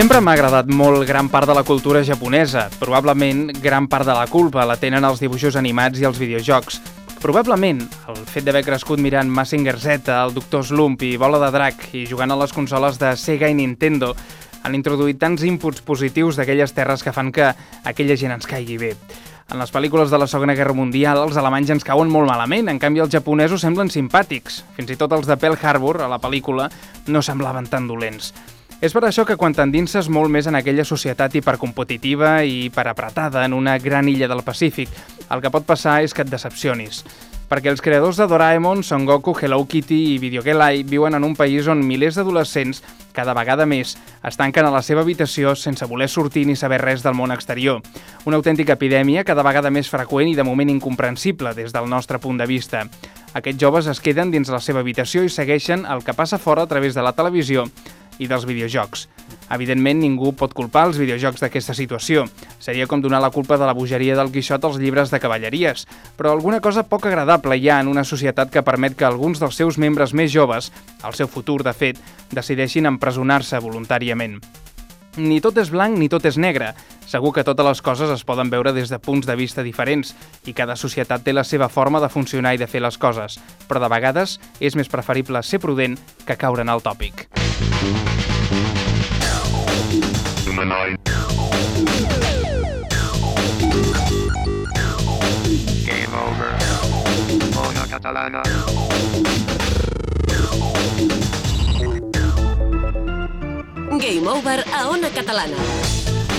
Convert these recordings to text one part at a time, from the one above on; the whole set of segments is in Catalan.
Sempre m'ha agradat molt gran part de la cultura japonesa. Probablement gran part de la culpa la tenen els dibuixos animats i els videojocs. Probablement el fet d'haver crescut mirant Massinger Z, el Doctor Slump i Bola de Drac i jugant a les consoles de Sega i Nintendo han introduït tants inputs positius d'aquelles terres que fan que aquella gent ens caigui bé. En les pel·lícules de la Segona Guerra Mundial, els alemanys ens cauen molt malament, en canvi els japonesos semblen simpàtics. Fins i tot els de Pearl Harbor, a la pel·lícula, no semblaven tan dolents. És per això que quan t'endinses molt més en aquella societat hipercompetitiva i hiperapretada en una gran illa del Pacífic, el que pot passar és que et decepcionis. Perquè els creadors de Doraemon, Son Goku, Hello Kitty i Videogelai viuen en un país on milers d'adolescents, cada vegada més, es tanquen a la seva habitació sense voler sortir ni saber res del món exterior. Una autèntica epidèmia cada vegada més freqüent i de moment incomprensible des del nostre punt de vista. Aquests joves es queden dins la seva habitació i segueixen el que passa fora a través de la televisió i dels videojocs. Evidentment, ningú pot culpar els videojocs d'aquesta situació. Seria com donar la culpa de la bogeria del Quixot als llibres de cavalleries. Però alguna cosa poc agradable hi ha en una societat que permet que alguns dels seus membres més joves, el seu futur, de fet, decideixin empresonar-se voluntàriament. Ni tot és blanc ni tot és negre. Segur que totes les coses es poden veure des de punts de vista diferents i cada societat té la seva forma de funcionar i de fer les coses, però de vegades és més preferible ser prudent que caure en el tòpic. Game over. Ona catalana. Game Over a Ona Catalana.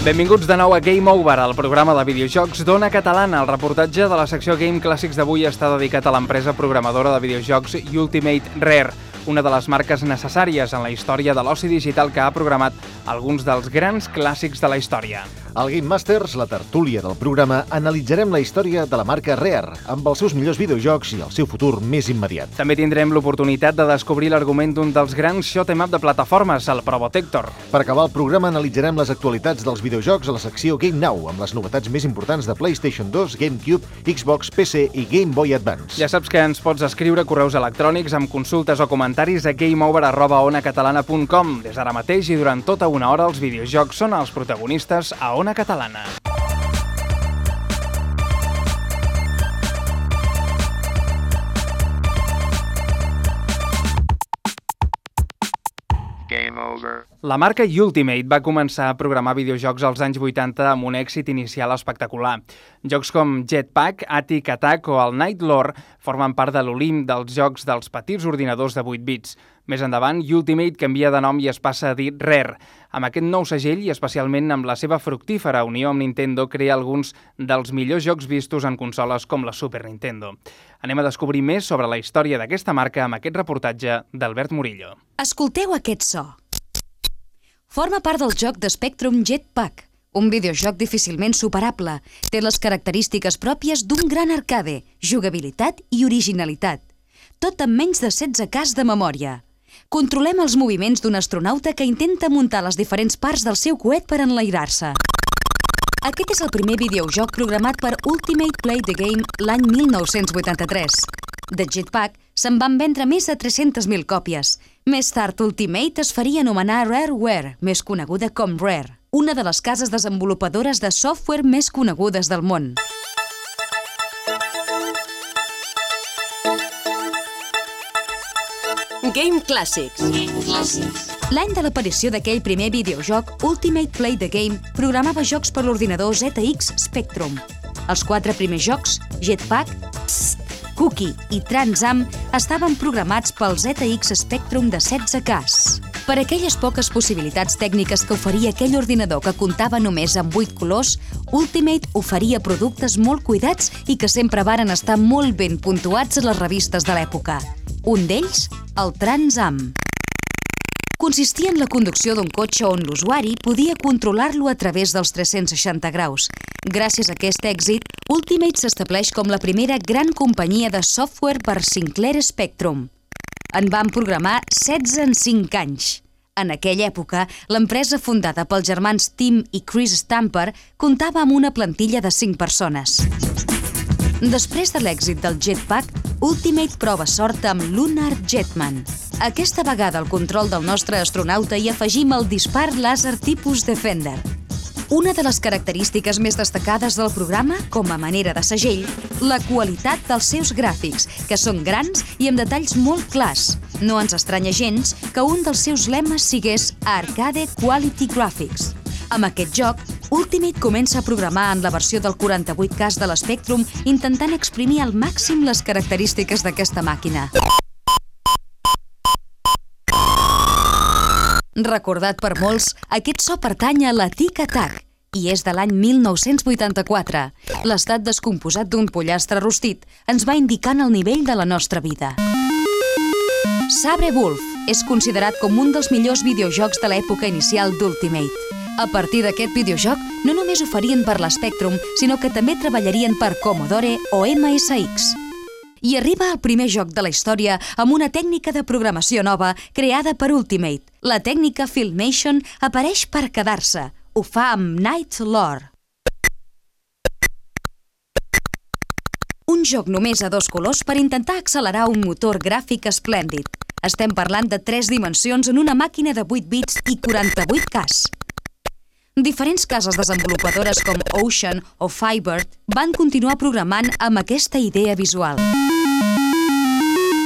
Benvinguts de nou a Game Over, el programa de videojocs d'Ona Catalana. El reportatge de la secció Game Clàssics d'avui està dedicat a l'empresa programadora de videojocs Ultimate Rare, una de les marques necessàries en la història de l'oci digital que ha programat alguns dels grans clàssics de la història. Al Game Masters, la tertúlia del programa, analitzarem la història de la marca Rare, amb els seus millors videojocs i el seu futur més immediat. També tindrem l'oportunitat de descobrir l'argument d'un dels grans shoot'em up de plataformes, el Probotector. Per acabar el programa, analitzarem les actualitats dels videojocs a la secció Game Now, amb les novetats més importants de PlayStation 2, GameCube, Xbox, PC i Game Boy Advance. Ja saps que ens pots escriure correus electrònics amb consultes o comentaris a gameover.onacatalana.com. Des d'ara mateix i durant tota una hora els videojocs són els protagonistes a Ona Catalana. La marca Ultimate va començar a programar videojocs als anys 80 amb un èxit inicial espectacular. Jocs com Jetpack, Attic Attack o el Night Lore formen part de l'Olim dels jocs dels petits ordinadors de 8 bits. Més endavant, Ultimate canvia de nom i es passa a dir Rare. Amb aquest nou segell i especialment amb la seva fructífera unió amb Nintendo crea alguns dels millors jocs vistos en consoles com la Super Nintendo. Anem a descobrir més sobre la història d'aquesta marca amb aquest reportatge d'Albert Murillo. Escolteu aquest so. Forma part del joc de Spectrum Jetpack, un videojoc difícilment superable. Té les característiques pròpies d'un gran arcade, jugabilitat i originalitat. Tot amb menys de 16 cas de memòria. Controlem els moviments d'un astronauta que intenta muntar les diferents parts del seu coet per enlairar-se. Aquest és el primer videojoc programat per Ultimate Play the Game l'any 1983. De Jetpack se'n van vendre més de 300.000 còpies. Més tard, Ultimate es faria anomenar Rareware, més coneguda com Rare, una de les cases desenvolupadores de software més conegudes del món. Game Classics. L'any de l'aparició d'aquell primer videojoc, Ultimate Play the Game programava jocs per l'ordinador ZX Spectrum. Els quatre primers jocs, Jetpack, Psst, Cookie i Transam, estaven programats pel ZX Spectrum de 16 cas. Per aquelles poques possibilitats tècniques que oferia aquell ordinador que comptava només amb 8 colors, Ultimate oferia productes molt cuidats i que sempre varen estar molt ben puntuats a les revistes de l'època. Un d'ells, el Transam. Consistia en la conducció d'un cotxe on l'usuari podia controlar-lo a través dels 360 graus. Gràcies a aquest èxit, Ultimate s'estableix com la primera gran companyia de software per Sinclair Spectrum. En van programar 16 en 5 anys. En aquella època, l'empresa fundada pels germans Tim i Chris Stamper comptava amb una plantilla de 5 persones. Després de l'èxit del Jetpack, Ultimate prova sort amb Lunar Jetman. Aquesta vegada al control del nostre astronauta hi afegim el dispar làser tipus Defender. Una de les característiques més destacades del programa, com a manera de segell, la qualitat dels seus gràfics, que són grans i amb detalls molt clars. No ens estranya gens que un dels seus lemes sigués Arcade Quality Graphics. Amb aquest joc, Ultimate comença a programar en la versió del 48K de l'Spectrum intentant exprimir al màxim les característiques d'aquesta màquina. Recordat per molts, aquest so pertany a la Tic Tac i és de l'any 1984. L'estat descomposat d'un pollastre rostit ens va indicant el nivell de la nostra vida. Sabre Wolf és considerat com un dels millors videojocs de l'època inicial d'Ultimate. A partir d'aquest videojoc, no només oferien per l'Spectrum, sinó que també treballarien per Commodore o MSX. I arriba el primer joc de la història amb una tècnica de programació nova creada per Ultimate. La tècnica Filmation apareix per quedar-se. Ho fa amb Night Lore. Un joc només a dos colors per intentar accelerar un motor gràfic esplèndid. Estem parlant de tres dimensions en una màquina de 8 bits i 48 Ks. Diferents cases desenvolupadores com Ocean o Firebird van continuar programant amb aquesta idea visual.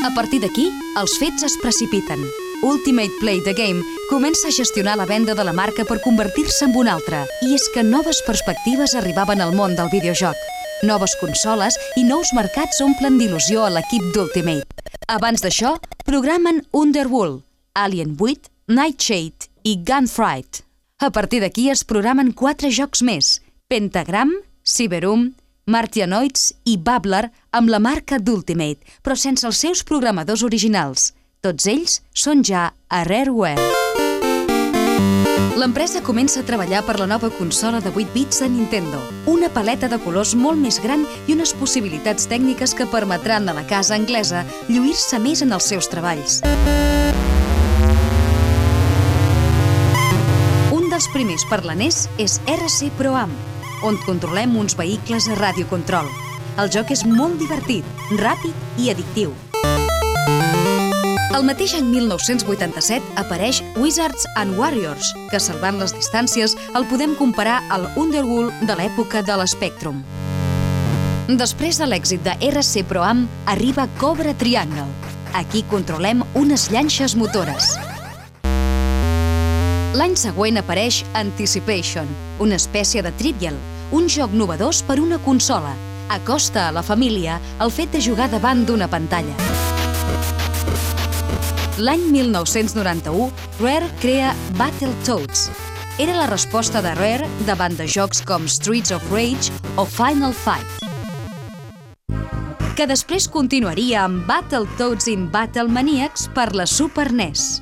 A partir d'aquí, els fets es precipiten. Ultimate Play the Game comença a gestionar la venda de la marca per convertir-se en una altra. I és que noves perspectives arribaven al món del videojoc. Noves consoles i nous mercats omplen d'il·lusió a l'equip d'Ultimate. Abans d'això, programen Underworld, Alien 8, Nightshade i Gunfight. A partir d'aquí es programen quatre jocs més, Pentagram, Cyberum, Martianoids i Babbler amb la marca d'Ultimate, però sense els seus programadors originals. Tots ells són ja a Rareware. L'empresa comença a treballar per la nova consola de 8 bits de Nintendo, una paleta de colors molt més gran i unes possibilitats tècniques que permetran a la casa anglesa lluir-se més en els seus treballs. Dels primers per la NES és RC Pro Am, on controlem uns vehicles a radiocontrol. El joc és molt divertit, ràpid i addictiu. El mateix any 1987 apareix Wizards and Warriors, que salvant les distàncies el podem comparar al Underworld de l'època de l'Spectrum. Després de l'èxit de RC Pro Am, arriba Cobra Triangle. Aquí controlem unes llanxes motores. L'any següent apareix Anticipation, una espècie de Trivial, un joc novedós per una consola. Acosta a la família el fet de jugar davant d'una pantalla. L'any 1991, Rare crea Battletoads. Era la resposta de Rare davant de jocs com Streets of Rage o Final Fight que després continuaria amb Battletoads in Battle Maniacs per la Super NES.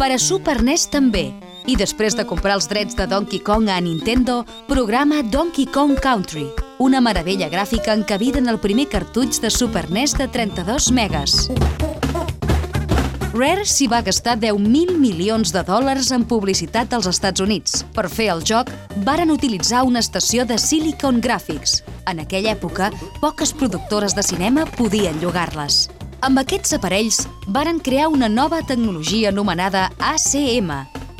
Per a Super NES també, i després de comprar els drets de Donkey Kong a Nintendo, programa Donkey Kong Country, una meravella gràfica encabida en el primer cartutx de Super NES de 32 megas. Rare s'hi va gastar 10.000 milions de dòlars en publicitat als Estats Units. Per fer el joc, varen utilitzar una estació de Silicon Graphics. En aquella època, poques productores de cinema podien llogar-les. Amb aquests aparells, varen crear una nova tecnologia anomenada ACM,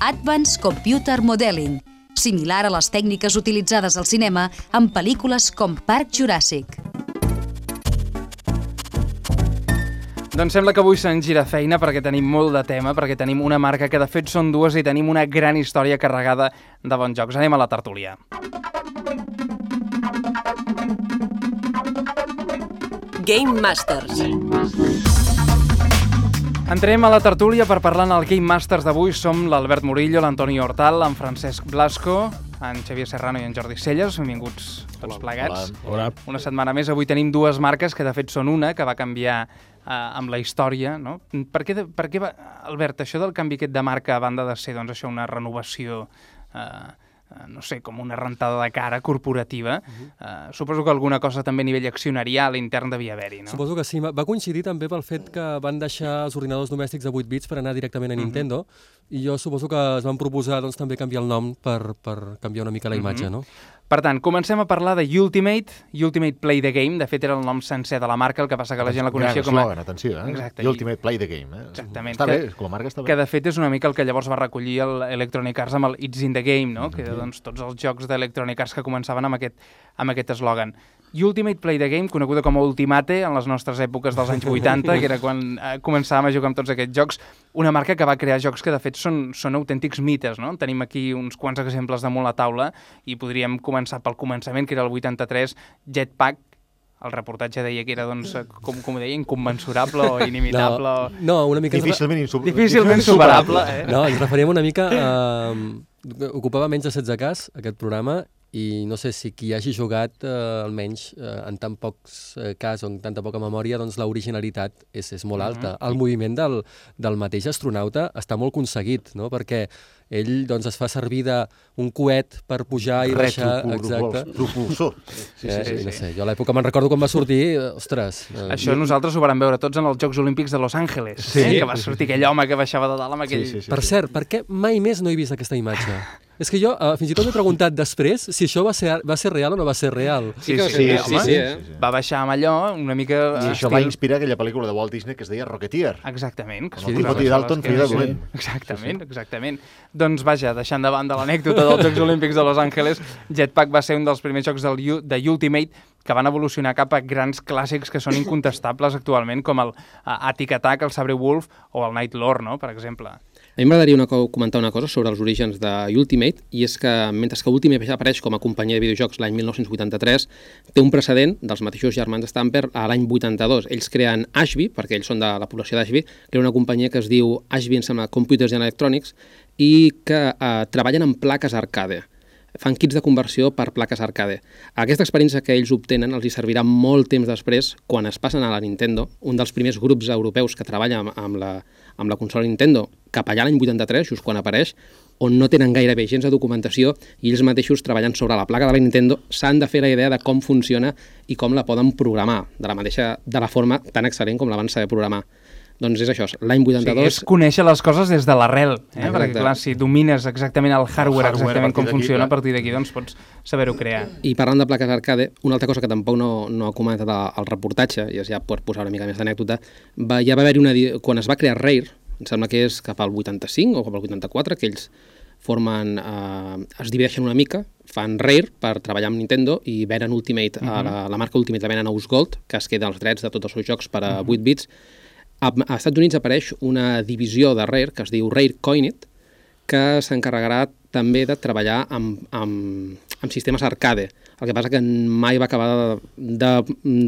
Advanced Computer Modeling, similar a les tècniques utilitzades al cinema en pel·lícules com Parc Juràssic. Doncs sembla que avui se'n gira feina perquè tenim molt de tema, perquè tenim una marca que de fet són dues i tenim una gran història carregada de bons jocs. Anem a la tertúlia. Game Masters. Entrem a la tertúlia per parlar en el Game Masters d'avui. Som l'Albert Murillo, l'Antoni Hortal, en Francesc Blasco, en Xavier Serrano i en Jordi Celles. Benvinguts tots plegats. Hola. Una setmana més. Avui tenim dues marques que de fet són una, que va canviar eh, amb la història. No? Per, què, per què va, Albert, això del canvi aquest de marca a banda de ser doncs, això una renovació eh, no sé, com una rentada de cara corporativa. Uh -huh. uh, suposo que alguna cosa també a nivell accionarial intern devia haver-hi, no? Suposo que sí. Va coincidir també pel fet que van deixar els ordinadors domèstics de 8 bits per anar directament a Nintendo, uh -huh. i jo suposo que es van proposar doncs, també canviar el nom per, per canviar una mica la imatge, uh -huh. no? Per tant, comencem a parlar de Ultimate, Ultimate Play the Game, de fet era el nom sencer de la marca, el que passa que la gent la coneixia Gran com a... eslògan, atenció, eh? Exacte, Ultimate Play the Game, eh? Exactament, Està que- bé, com a marca està bé. que de fet és una mica el que llavors va recollir el Electronic Arts amb el It's in the Game, no? que era doncs, tots els jocs d'Electronic Arts que començaven amb aquest amb aquest eslògan. Ultimate Play the Game, coneguda com a Ultimate en les nostres èpoques dels anys 80, que era quan eh, començàvem a jugar amb tots aquests jocs, una marca que va crear jocs que de fet són, són autèntics mites, no? Tenim aquí uns quants exemples damunt la taula i podríem començar pel començament, que era el 83, Jetpack, el reportatge deia que era, doncs, eh, com, com ho deia, inconmensurable o inimitable. No, o... no, una mica... Difícilment, insub... Difícilment superable, eh? No, ens referíem una mica a... Ocupava menys de 16 cas, aquest programa, i no sé si qui hagi jugat, eh, almenys eh, en tan pocs eh, cas o en tanta poca memòria, doncs l'originalitat és, és molt alta. El moviment del, del mateix astronauta està molt aconseguit, no? perquè ell doncs, es fa servir d'un coet per pujar i baixar. Exacte. Propulsor. Sí, sí, sí, no sé, jo a l'època me'n recordo quan va sortir, eh, ostres... Eh, Això nosaltres ho vam veure tots en els Jocs Olímpics de Los Angeles, Sí. eh? que va sortir aquell home que baixava de dalt amb aquell... Sí, sí, sí. Per cert, per què mai més no he vist aquesta imatge? És que jo uh, fins i tot m'he preguntat després si això va ser, va ser real o no va ser real. Sí, que- sí, sí, home. sí, eh? Va baixar amb allò una mica... I això va inspirar aquella pel·lícula de Walt Disney que es deia Rocketeer. Exactament. Que el es Timothy Dalton feia de dolent. Exactament, exactament. Doncs vaja, deixant de banda l'anècdota dels Jocs Olímpics de Los Angeles, Jetpack va ser un dels primers jocs del, de Ultimate que van evolucionar cap a grans clàssics que són incontestables actualment, com el uh, Attic Attack, el Sabre Wolf o el Night Lord, no?, per exemple. A mi m'agradaria una co- comentar una cosa sobre els orígens de Ultimate, i és que mentre que Ultimate apareix com a companyia de videojocs l'any 1983, té un precedent dels mateixos germans Stamper a l'any 82. Ells creen Ashby, perquè ells són de la població d'Ashby, era una companyia que es diu Ashby, em sembla, Computers and Electronics, i que eh, treballen en plaques arcade fan kits de conversió per plaques arcade. Aquesta experiència que ells obtenen els hi servirà molt temps després quan es passen a la Nintendo, un dels primers grups europeus que treballa amb, amb, la, amb la consola Nintendo, cap allà l'any 83, just quan apareix, on no tenen gairebé gens de documentació i ells mateixos treballant sobre la placa de la Nintendo s'han de fer la idea de com funciona i com la poden programar de la mateixa de la forma tan excel·lent com la van saber programar. Doncs és això, l'any Sí, 82... és conèixer les coses des de l'arrel, eh? Exacte. perquè clar, si domines exactament el hardware, hardware, exactament com funciona, a partir d'aquí doncs pots saber-ho crear. I parlant de plaques arcade, una altra cosa que tampoc no, no ha comentat el, el reportatge, i és ja per posar una mica més d'anècdota, va, ja va haver-hi una... Quan es va crear Rare, em sembla que és cap al 85 o cap al 84, que ells formen, eh, es divideixen una mica, fan Rare per treballar amb Nintendo i venen Ultimate, a la, la marca Ultimate la venen a Gold, que es queda els drets de tots els seus jocs per a 8 bits. A, a Estats Units apareix una divisió de Rare que es diu Rare Coinit, que s'encarregarà també de treballar amb, amb, amb sistemes arcade. El que passa que mai va acabar de, de,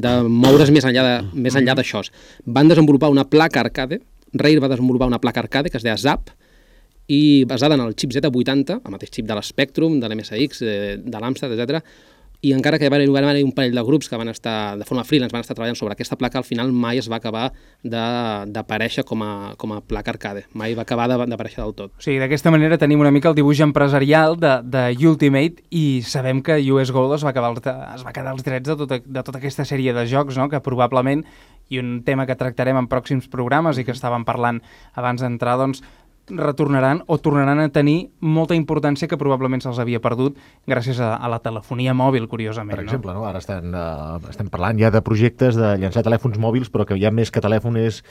de moure's més enllà de- més enllà d'això. Van desenvolupar una placa arcade, Rare va desenvolupar una placa arcade que es deia Zap, i basada en el xip Z80, el mateix xip de l'Spectrum, de l'MSX, de, de l'Amstrad, etc. I encara que va haver, un parell de grups que van estar, de forma freelance, van estar treballant sobre aquesta placa, al final mai es va acabar d'aparèixer com, a, com a placa arcade. Mai va acabar d'aparèixer del tot. O sigui, d'aquesta manera tenim una mica el dibuix empresarial de, de Ultimate i sabem que US Gold es va, acabar es va quedar els drets de tota, de tota aquesta sèrie de jocs, no? que probablement, i un tema que tractarem en pròxims programes i que estàvem parlant abans d'entrar, doncs, retornaran o tornaran a tenir molta importància que probablement se'ls havia perdut gràcies a, a la telefonia mòbil, curiosament. Per exemple, no? ara estan, uh, estem parlant ja de projectes de llançar telèfons mòbils, però que ja més que telèfon és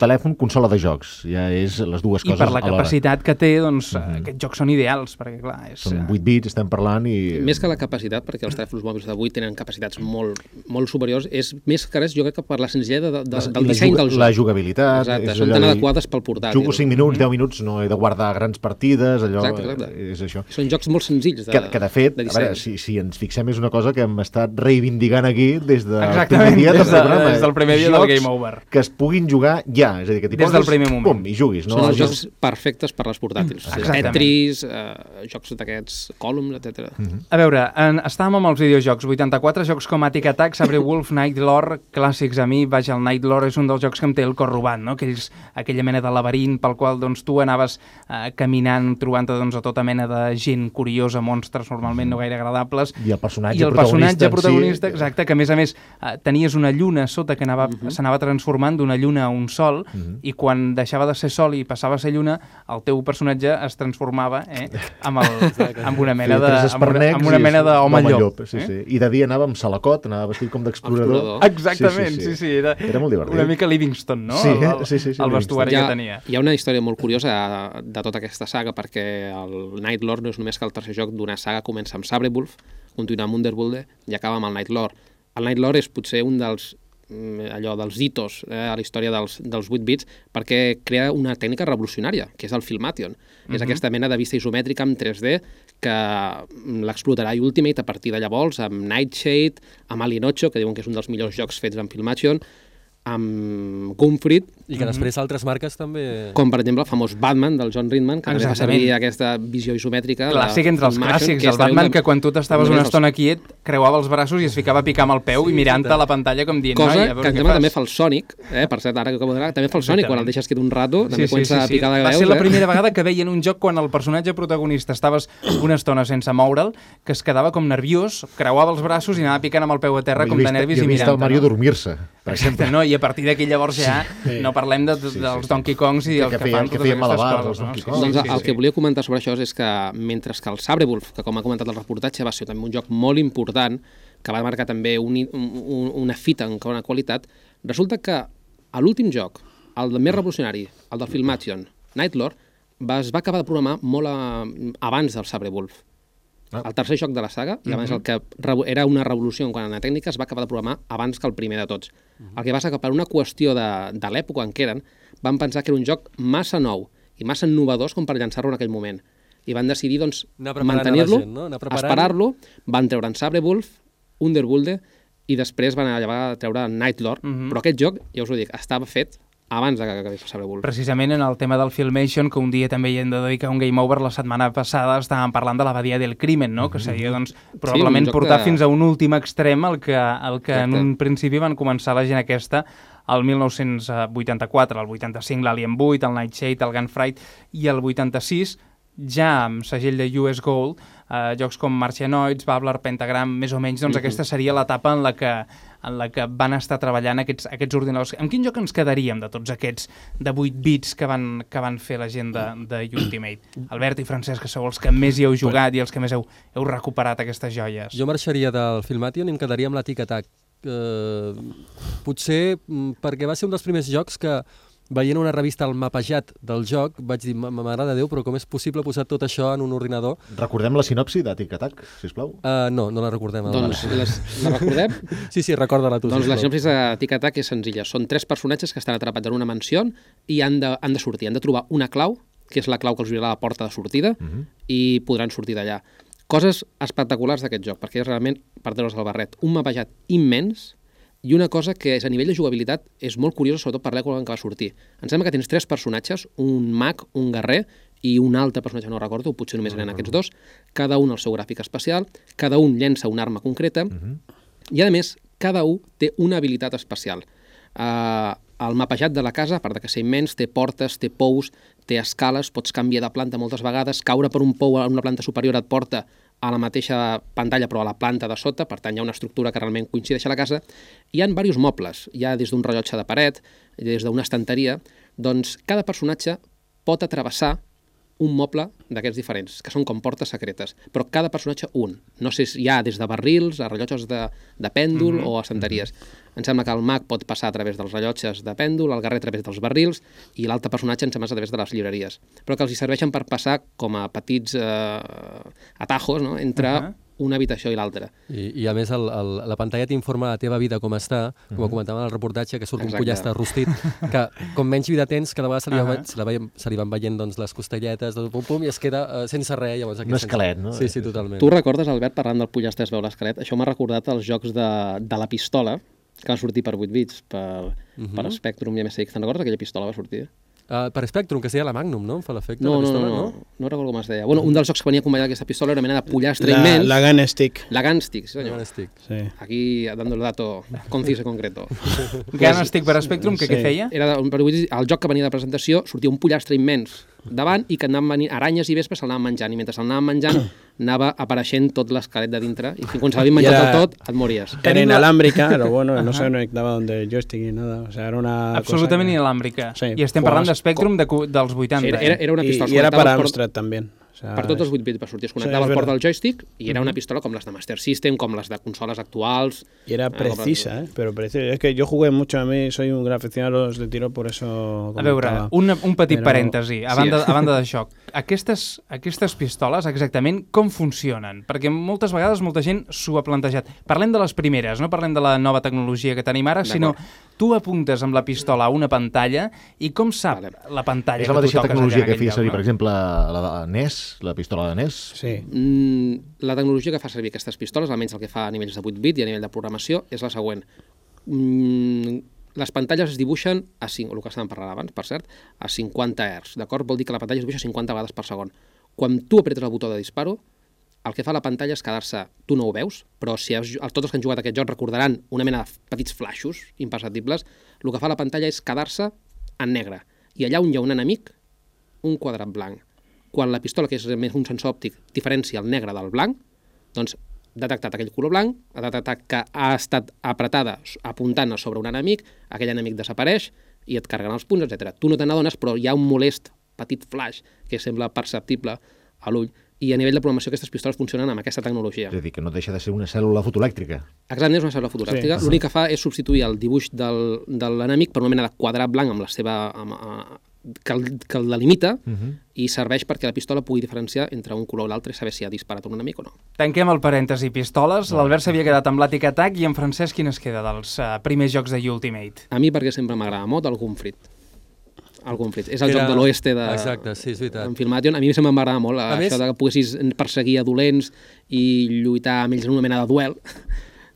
telèfon, consola de jocs. Ja és les dues? I coses per la capacitat que té, doncs, mm. -hmm. aquests jocs són ideals, perquè clar, és... Són eh, 8 bits, estem parlant, i... Més que la capacitat, perquè els telèfons mòbils d'avui tenen capacitats molt, molt superiors, és més que res, jo crec que per la senzillesa de, de, la, del disseny juga- del joc. La jugabilitat... Exacte, és són tan adequades pel portàtil. Jugo 5 minuts, 10 minuts, no he de guardar grans partides, allò... Exacte, exacte. És això. Són jocs molt senzills de, Que, que de fet, de a veure, si, si ens fixem, és una cosa que hem estat reivindicant aquí des del Exactament, primer dia del de- programa. des del primer dia del Jocs Game Over. Que es puguin jugar ja, és a dir, que t'hi Des del poses, primer moment. Pum, i juguis. No? Són els jocs perfectes per les portàtils. Exactament. Tetris, eh, jocs d'aquests columns, etc. A veure, en, estàvem amb els videojocs, 84 jocs com Attic Attack, Sabre Wolf, Night Lore, clàssics a mi, vaja, el Night Lore és un dels jocs que em té el cor robat, no? Aquells, aquella mena de laberint pel qual doncs, tu anaves eh, caminant, trobant-te doncs, a tota mena de gent curiosa, monstres normalment no gaire agradables, I el personatge i el protagonista personatge si, protagonista, que- exacte, que a més a més eh, tenies una lluna sota que anava, s'anava transformant d'una lluna a un sol, sol i quan deixava de ser sol i passava a ser lluna, el teu personatge es transformava eh, amb, el, amb una mena de tres amb una, amb una mena d'home l'home llop. Sí, eh? sí. I de dia anava amb salacot, anava vestit com d'explorador. Explorador. Exactament, sí, sí, era, Era molt divertit. una mica Livingston, no? Sí, el, el, sí, sí, sí, el vestuari que ha, tenia. hi ha una història molt curiosa de tota aquesta saga, perquè el Night Lord no és només que el tercer joc d'una saga comença amb Sabrewolf, continua amb Underworld i acaba amb el Night Lord. El Night Lord és potser un dels mm, allò dels hitos eh, a la història dels, dels 8 bits perquè crea una tècnica revolucionària, que és el Filmation. Mm -hmm. És aquesta mena de vista isomètrica en 3D que mm, l'explotarà Ultimate a partir de llavors, amb Nightshade, amb Alien 8, que diuen que és un dels millors jocs fets en Filmation, amb Gunfrit, I que després altres marques també... com per exemple el famós Batman del John Ridman, que també fa Exactament. servir aquesta visió isomètrica. Clàssic entre els clàssics, que el Batman que quan tu t'estaves un una estona quiet creuava els braços i es ficava a picar amb el peu Sí, i mirant-te a la pantalla com dient Cosa "Noi, a que veure em què sembla fas". també fa el Sonic, eh? per cert, ara que acabo de també fa el Sonic, quan el deixes quiet un rato, també comença a picar de Va veus. ser la eh? primera vegada que veien un joc quan el personatge protagonista estaves una estona sense moure'l, que es quedava com nerviós, creuava els braços i anava picant amb el peu a terra Jo com de vist- nervis jo i he vist mirant el Mario dormir-se, per exemple. No? I a partir d'aquí llavors ja no parlem de, de, Sí, sí, dels sí. Donkey Kongs i Que- els que que, fan que totes aquestes malabars, coses. els No? Donkey Sí, Kongs. Doncs sí, el sí. que volia comentar sobre això és que mentre que el Sabrewolf, que com ha comentat el reportatge, va ser també un joc molt important, que va marcar també un, un, una fita en bona qualitat, resulta que a l'últim joc, el de més revolucionari, el del Filmation, Nightlord, va, es va acabar de programar molt a, abans del Sabrewolf. Ah. El tercer joc de la saga, i a més el que revo- era una revolució en quant a la tècnica, es va acabar de programar abans que el primer de tots. El que passa que per una qüestió de, de l'època en què eren, van pensar que era un joc massa nou i massa innovadors com per llançar-lo en aquell moment. I van decidir, doncs, mantenir-lo, no? Esperar-lo, van treure en Sabrewolf, Underworld, i després van llevar a treure Nightlord, Mhm. però aquest joc, ja us ho dic, estava fet abans de que acabés el Sabrewolf. Precisament en el tema del Filmation, que un dia també hi hem de dedicar un Game Over, la setmana passada estàvem parlant de l'abadia del crimen, no? que seria doncs, probablement joc portar de- fins a un últim extrem el que, el que en un principi van començar la gent aquesta el 1984, el 85 l'Alien 8, el Nightshade, el Gunfight i el 86 ja amb segell de US Gold, eh, jocs com Martianoids, Babbler, Pentagram, més o menys, doncs aquesta seria l'etapa en la que en la que van estar treballant aquests, aquests ordinadors. En quin joc ens quedaríem de tots aquests de 8 bits que van, que van fer la gent de, de Ultimate? Albert i Francesc, que sou els que més hi heu jugat i els que més heu, heu recuperat aquestes joies. Jo marxaria del Filmation i em quedaria amb la Tic Tac. Eh, potser mm, perquè va ser un dels primers jocs que veient una revista al mapejat del joc vaig dir, "Ma- mare de Déu, però com és possible posar tot això en un ordinador? Recordem la sinopsi d'Atic Attack, sisplau. Uh, no, no la recordem. Doncs les, la recordem? Sí, sí, recorda-la tu. doncs la sisplau. sinopsi de Tic Tac és senzilla. Són tres personatges que estan atrapats en una mansió i han de, han de sortir. Han de trobar una clau, que és la clau que els obrirà la porta de sortida, i podran sortir d'allà. Coses espectaculars d'aquest joc, perquè és realment, per treure's el barret, un mapejat immens i una cosa que és, a nivell de jugabilitat és molt curiosa, sobretot per l'època en què va sortir. Em sembla que tens tres personatges, un mag, un guerrer i un altre personatge, no recordo, potser només eren aquests dos, cada un el seu gràfic especial, cada un llença una arma concreta, i a més, cada un té una habilitat especial. Uh, el mapejat de la casa, a part de que ser immens, té portes, té pous, té escales, pots canviar de planta moltes vegades, caure per un pou a una planta superior et porta a la mateixa pantalla però a la planta de sota, per tant hi ha una estructura que realment coincideix a la casa. Hi han diversos mobles, hi ha des d'un rellotge de paret, des d'una estanteria, doncs cada personatge pot atravessar un moble d'aquests diferents, que són com portes secretes, però cada personatge un. No sé si hi ha des de barrils a rellotges de, de pèndol mm -hmm. o a estanteries. Em sembla que el mag pot passar a través dels rellotges de pèndol, el guerrer a través dels barrils i l'altre personatge em sembla a través de les llibreries. Però que els hi serveixen per passar com a petits eh, atajos no? entre uh Ahà. -huh. Una habitació i l'altra. I, I a més, el, el, la pantalla t'informa la teva vida com està, com ho comentàvem en el reportatge, que surt Exacte. un pollastre rostit, que com menys vida tens, cada vegada se li, uh Ahà. -huh. se, la veiem, se li van veient doncs, les costelletes, tot, pum, pum, i es queda uh, sense res. Llavors, Un esquelet, no? Sí, sí, totalment. Tu recordes, Albert, parlant del pollastre es veu l'esquelet? Això m'ha recordat els jocs de, de la pistola, que van sortir per 8 bits, per, uh -huh. per Spectrum i MSX. Te'n recordes aquella pistola va sortir? Uh, per Spectrum, que seria la Magnum, no? Em fa l'efecte, No, la no, pistola, no, no, no recordo com es deia. Bueno, un dels jocs que venia acompanyat d'aquesta pistola era una mena de pollastre La, immens. la Gun Stick. La Gunstick, sí, No, senyor. no estic. Sí. Aquí dando el dato conciso y concreto. Gun Stick per Spectrum, que Sí. què feia? Era un, per vull dir, el joc que venia de presentació sortia un pollastre immens davant i que anaven venint aranyes i vespes se'l anaven menjant i mentre se'l anaven menjant anava apareixent tot l'esquelet de dintre i quan se l'havien I menjat era- del tot, et mories. Era inalámbrica, pero bueno, no se conectaba donde el joystick ni nada. O sea, era una. Absolutament cosa que- inalàmbrica. Sí, I estem parlant de Spectrum de, dels 80. Sí, era, era, era una pistola. y era es connectava para al port- Amstrad también. O sea, Per tots els 8 bits va sortir, es connectava Sí, al port del joystick i era una pistola com les de Master System, com les de consoles actuals. Y era Ah, precisa, ¿eh? Pero precisa. Es que yo jugué mucho a mí, soy un gran aficionado de tiro, por eso. A veure, comentaba. un, un petit Però- parèntesi, a Sí. banda, a banda d'això. Aquestes, aquestes pistoles, exactament, com funcionen? Perquè moltes vegades molta gent s'ho ha plantejat. Parlem de les primeres, no parlem de la nova tecnologia que tenim ara, sinó tu apuntes amb la pistola a una pantalla i com sap Vale. la pantalla És que la mateixa toques tecnologia que feia servir, no? per exemple, la de NES, la pistola de NES. Sí. Mm, la tecnologia que fa servir aquestes pistoles, almenys el que fa a nivells de 8 bit i a nivell de programació, és la següent. Mm, les pantalles es dibuixen a 5, el que estàvem parlant abans, per cert, a 50 Hz, d'acord? Vol dir que la pantalla es dibuixa 50 vegades per segon. Quan tu apretes el botó de disparo, el que fa la pantalla és quedar-se, tu no ho veus, però si has, tots els que han jugat aquest joc recordaran una mena de petits flaixos imperceptibles, el que fa la pantalla és quedar-se en negre. I allà on hi ha un enemic, un quadrat blanc. Quan la pistola, que és més un sensor òptic, diferencia el negre del blanc, doncs detectat aquell color blanc, ha detectat que ha estat apretada apuntant a sobre un enemic, aquell enemic desapareix i et carreguen els punts, etc. Tu no te n'adones, però hi ha un molest petit flash que sembla perceptible a l'ull i a nivell de programació aquestes pistoles funcionen amb aquesta tecnologia. És a dir, que no deixa de ser una cèl·lula fotoelèctrica. Exactament, és una cèl·lula fotogràfica. Sí. L'únic que fa és substituir el dibuix del, de l'enemic per una mena de quadrat blanc amb la seva... Amb, a, que el, que el delimita uh -huh. i serveix perquè la pistola pugui diferenciar entre un color i l'altre i saber si ha disparat un enemic o no. Tanquem el parèntesi pistoles. L'Albert s'havia quedat amb l'Àtic Attack i en Francesc quin es queda dels uh, primers jocs de Ultimate? A mi perquè sempre m'agrada molt el Gunfrit. El Gunfrit. És el Era- joc de l'oeste de... Exacte, sí, és veritat. En Filmation. A mi sempre m'agrada molt A a més- això de que poguessis perseguir a dolents i lluitar amb ells en una mena de duel,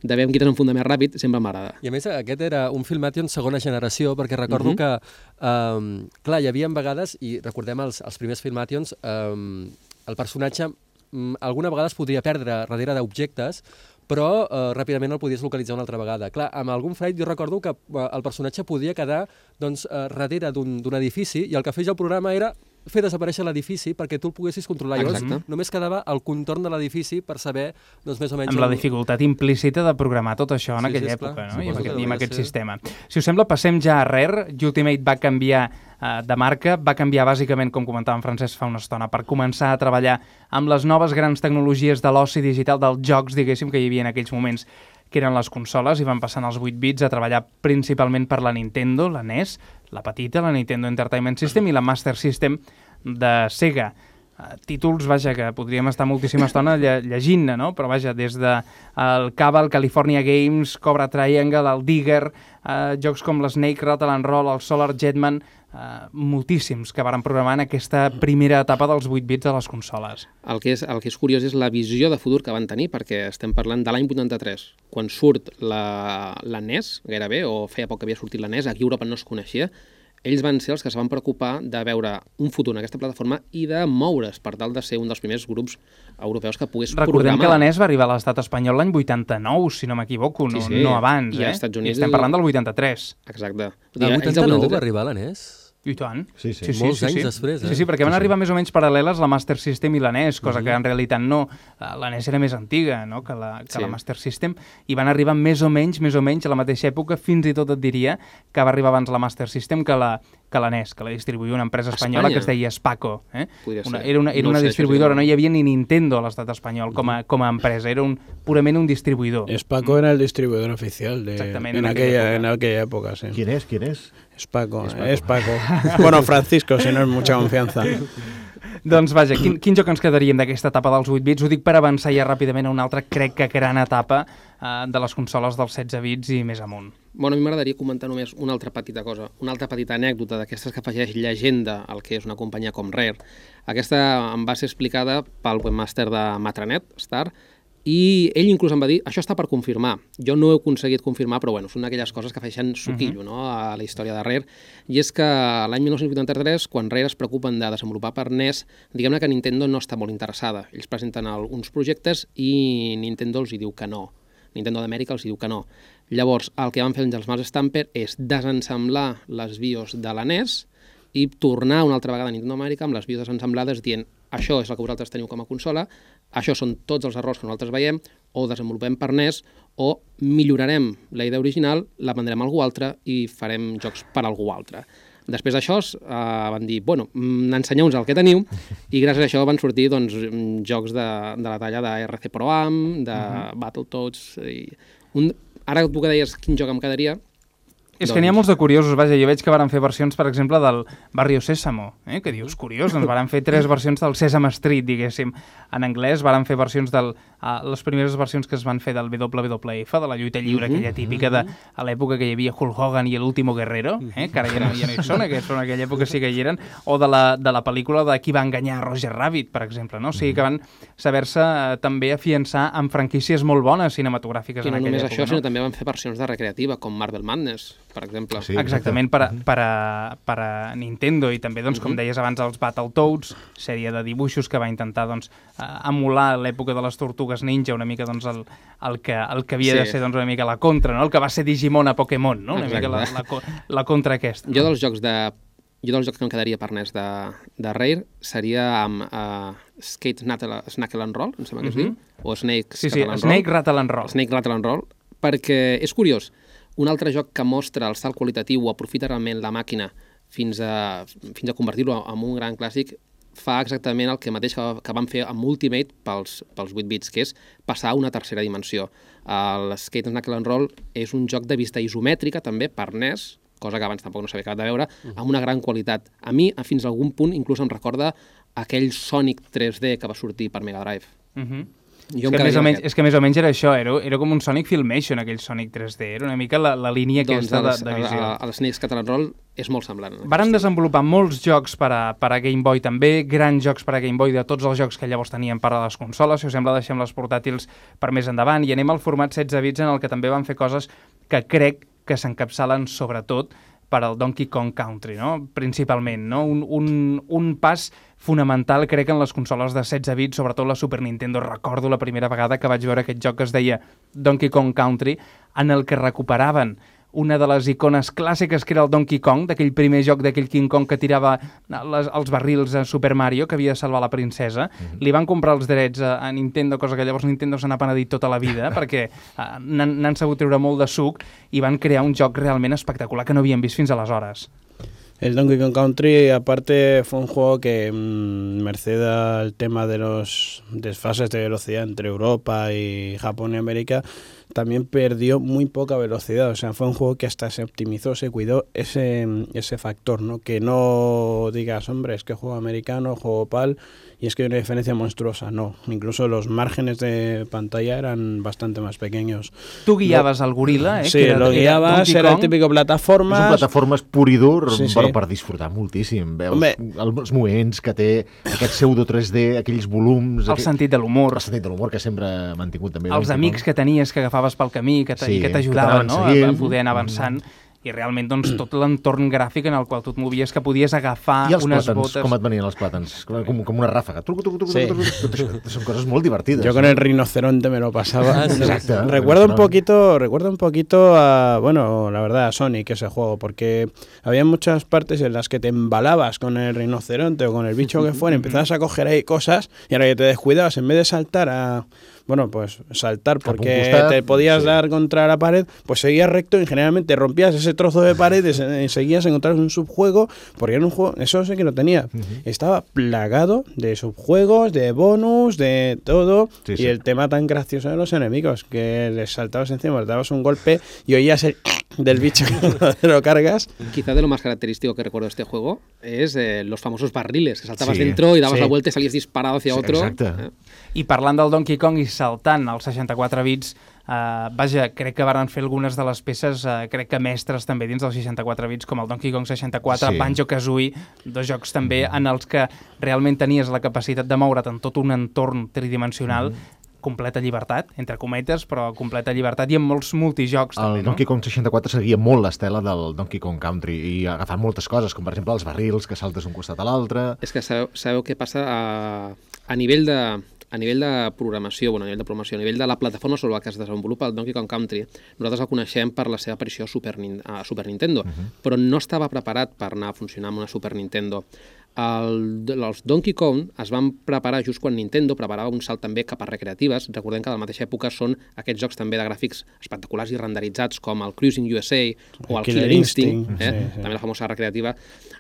de veure qui té un funda més ràpid, sempre m'agrada. I a més, aquest era un Filmation segona generació, perquè recordo Mhm. que, um, clar, hi havia vegades, i recordem els, els primers Filmations, um, el personatge um, alguna vegada es podria perdre darrere d'objectes, però uh, ràpidament el podies localitzar una altra vegada. Clar, amb algun fight jo recordo que uh, el personatge podia quedar doncs, uh, darrere d'un d'un edifici i el que feia el programa era fer desaparèixer l'edifici perquè tu el poguessis controlar. Llavors, Exacte. només quedava el contorn de l'edifici per saber doncs, més o menys... Amb la on- dificultat implícita de programar tot això en Sí, sí, aquella esclar. època, no? I amb aquest, i amb aquest ser. sistema. Si us sembla, passem ja a Rare. Ultimate va canviar eh, de marca, va canviar bàsicament, com comentava en Francesc fa una estona, per començar a treballar amb les noves grans tecnologies de l'oci digital dels jocs, diguéssim, que hi havia en aquells moments que eren les consoles i van passant els 8 bits a treballar principalment per la Nintendo, la NES, la petita, la Nintendo Entertainment System i la Master System de Sega. Eh, títols, vaja, que podríem estar moltíssima estona lle llegint-ne, no? Però vaja, des de el Cabal, California Games, Cobra Triangle, el Digger, eh, jocs com l'Snake Rattle and Roll, el Solar Jetman, eh, moltíssims que varen programar en aquesta primera etapa dels 8 bits de les consoles. El que, és, el que és curiós és la visió de futur que van tenir, perquè estem parlant de l'any 83, quan surt la, la NES, gairebé, o feia poc que havia sortit la NES, aquí a Europa no es coneixia, ells van ser els que es van preocupar de veure un futur en aquesta plataforma i de moure's per tal de ser un dels primers grups europeus que pogués Recordem programar. que la NES va arribar a l'estat espanyol l'any 89, si no m'equivoco, no, Sí, sí. no abans, I eh? als Estats Units I estem parlant del 83. Exacte. El ells 89 va arribar a la NES? I tant. Sí, sí. sí, sí Molts sí, anys sí. després, eh? Sí, sí, perquè van arribar més o menys paral·leles la Master System i la NES, cosa que en realitat no. Eh, La NES era més antiga no? que, la, que Sí. la Master System, i van arribar més o menys, més o menys a la mateixa època, fins i tot et diria que va arribar abans la Master System que la, que la NES, que la distribuïa una empresa espanyola Espanya? que es deia Spaco. Eh? Podria Una, era una, era No una sé, distribuïdora, sí no hi havia ni Nintendo a l'estat espanyol com a, com a empresa, era un, purament un distribuïdor. Spaco era el distribuidor oficial de, Exactamente, en, en aquella en aquella época. Sí. ¿Quién es? ¿Quién es? Spaco, es Paco. bueno, Francisco, si no es mucha confianza. Doncs vaja, quin, quin joc ens quedaríem d'aquesta etapa dels 8 bits? Ho dic per avançar ja ràpidament a una altra, crec que gran etapa eh, de les consoles dels 16 bits i més amunt. Bueno, a mi m'agradaria comentar només una altra petita cosa, una altra petita anècdota d'aquestes que afegeix llegenda al que és una companyia com Rare. Aquesta em va ser explicada pel webmaster de Matranet, Star, i ell inclús em va dir, això està per confirmar. Jo no he aconseguit confirmar, però bueno, són aquelles coses que afegeixen suquillo no, a la història de Rare. I és que l'any 1983, quan Rare es preocupen de desenvolupar per NES, diguem-ne que Nintendo no està molt interessada. Ells presenten alguns projectes i Nintendo els hi diu que no. Nintendo d'Amèrica els diu que no. Llavors, el que van fer els Miles Stamper és desensamblar les BIOS de la NES i tornar una altra vegada a Nintendo Amèrica amb les BIOS desensamblades dient això és el que vosaltres teniu com a consola, això són tots els errors que nosaltres veiem, o desenvolupem per NES, o millorarem la idea original, la vendrem a algú altre i farem jocs per a algú altre. Després d'això eh, van dir, bueno, mm, ensenyeu-nos el que teniu, i gràcies a això van sortir doncs, mm, jocs de, de la talla de RC Pro Am, de uh -huh. Battletoads... I un, ara tu que deies quin joc em quedaria, És que n'hi ha molts de curiosos, vaja, jo veig que varen fer versions, per exemple, del Barrio Sésamo, eh? que dius, curiós, doncs varen fer tres versions del Sesame Street, diguéssim, en anglès, varen fer versions del... Uh, les primeres versions que es van fer del WWF, de la lluita lliure, aquella típica de a l'època que hi havia Hulk Hogan i l'último guerrero, eh? que ara ja no, ja no hi són, aquests són en aquella època sí que hi eren, o de la, de la pel·lícula de qui va enganyar Roger Rabbit, per exemple, no? O sigui que van saber-se uh, també afiançar amb franquícies molt bones cinematogràfiques en no aquella només època, això, no? sinó també van fer versions de recreativa, com Marvel Madness, per exemple. Sí. Exactament, per a, per, a, per a Nintendo i també, doncs, com deies abans, els Battletoads, sèrie de dibuixos que va intentar doncs, eh, emular l'època de les Tortugues Ninja, una mica doncs, el, el, que, el que havia Sí. de ser doncs, una mica la contra, no? el que va ser Digimon a Pokémon, no? una Exacte. mica la, la, la contra aquesta. Jo dels jocs de jo dels jocs que em quedaria per NES de, de Rare seria amb uh, Skate Snackle, Snackle and Roll, em sembla que es diu, o Snake Sí, sí, Snake Rattle and Roll. Snake Rattle and Roll, perquè és curiós, un altre joc que mostra el salt qualitatiu o aprofita realment la màquina fins a, fins a convertir-lo en un gran clàssic, fa exactament el que mateix que, que van fer amb Ultimate pels, pels 8 bits, que és passar a una tercera dimensió. El Skate Snackle and Roll és un joc de vista isomètrica, també, per NES, cosa que abans tampoc no s'havia acabat de veure, amb una gran qualitat. A mi, fins a algun punt, inclús em recorda aquell Sonic 3D que va sortir per Mega Drive. Uh -huh. Jo És que, més o menys, és que més o menys era això, era, era com un Sonic Filmation, aquell Sonic 3D, era una mica la, la línia doncs aquesta de, de visió. a, a, a Catalan Roll és molt semblant. Varen desenvolupar molts jocs per a, per a Game Boy també, grans jocs per a Game Boy de tots els jocs que llavors tenien per a les consoles, si us sembla deixem les portàtils per més endavant i anem al format 16 bits en el que també van fer coses que crec que s'encapçalen sobretot per al Donkey Kong Country, no? principalment. No? Un, un, un pas fonamental, crec, en les consoles de 16 bits, sobretot la Super Nintendo. Recordo la primera vegada que vaig veure aquest joc que es deia Donkey Kong Country, en el que recuperaven una de les icones clàssiques que era el Donkey Kong, d'aquell primer joc d'aquell King Kong que tirava les, els barrils a Super Mario, que havia de salvar la princesa. Li van comprar els drets a, a Nintendo, cosa que llavors Nintendo se n'ha penedit tota la vida, perquè eh, n'han sabut treure molt de suc i van crear un joc realment espectacular que no havíem vist fins aleshores. El Donkey Kong Country, aparte, fue un juego que, mm, merced al tema de los desfases de velocidad entre Europa y Japón y América, también perdió muy poca velocidad. O sea, fue un juego que hasta se optimizó, se cuidó ese, ese factor, ¿no? Que no digas, hombre, es que juego americano, juego PAL, y es que hay una diferencia monstruosa. No, incluso los márgenes de pantalla eran bastante más pequeños. Tu guiaves el goril·la, eh? sí, que era, lo guiabas, Donkey era el típico És plataforma. un plataformes pur i dur, Sí, sí. però per disfrutar moltíssim. Veus Home. els moviments que té, aquest pseudo 3D, aquells volums... El aquell- sentit de l'humor. El sentit de l'humor que sempre ha mantingut també. els amics que tenies que agafaves pel camí que te, Sí, i que t'ajudaven no? a, a seguint. poder anar avançant i realment doncs, tot l'entorn gràfic en el qual tu et movies que podies agafar I els unes plàtans, botes... com et venien els plàtans? Com, com una ràfaga. Truc, truc, truc, Sí. truc. Són coses molt divertides. Yo con el rinoceronte me lo pasaba. Sí, exacto. recuerdo un poquito, recuerdo un poquito a, bueno, la verdad, a Sonic ese juego, porque había muchas partes en las que te embalabas con el rinoceronte o con el bicho que fuera, empezabas a coger ahí cosas y ahora que te descuidabas, en vez de saltar a, bueno, pues saltar porque te podías sí. dar contra la pared, pues seguías recto y generalmente rompías ese trozo de pared y, se- y seguías encontrando un subjuego, porque era un juego, eso sí que lo tenía, estaba plagado de subjuegos, de bonus, de todo, Sí, y sí. el tema tan gracioso de los enemigos, que les saltabas encima, les dabas un golpe y oías el del bicho que lo cargas. Quizá de lo más característico que recuerdo de este juego es eh, los famosos barriles, que saltabas Sí, dentro y dabas sí. la vuelta y salías disparado hacia Sí, otro. exacte. Eh, I parlant del Donkey Kong i saltant als 64 bits, eh, vaja, crec que varen fer algunes de les peces, eh, crec que mestres també dins dels 64 bits, com el Donkey Kong 64, Sí. Banjo-Kazooie, dos jocs també en els que realment tenies la capacitat de moure't en tot un entorn tridimensional, completa llibertat, entre cometes, però completa llibertat, i amb molts multijocs també, El no? Donkey Kong 64 seguia molt l'estela del Donkey Kong Country i agafant moltes coses, com per exemple els barrils que saltes d'un costat a l'altre... És que sabeu, sabeu què passa a, a nivell de a nivell de programació, bueno, a nivell de programació, a nivell de la plataforma sobre la que es desenvolupa el Donkey Kong Country, nosaltres el coneixem per la seva aparició a Super, Nin a Super Nintendo, uh -huh. però no estava preparat per anar a funcionar amb una Super Nintendo. El, els Donkey Kong es van preparar just quan Nintendo preparava un salt també cap a recreatives. Recordem que a la mateixa època són aquests jocs també de gràfics espectaculars i renderitzats com el Cruising USA o el Killer Killer, Instinct, Instinct, eh? sí, sí. també la famosa recreativa.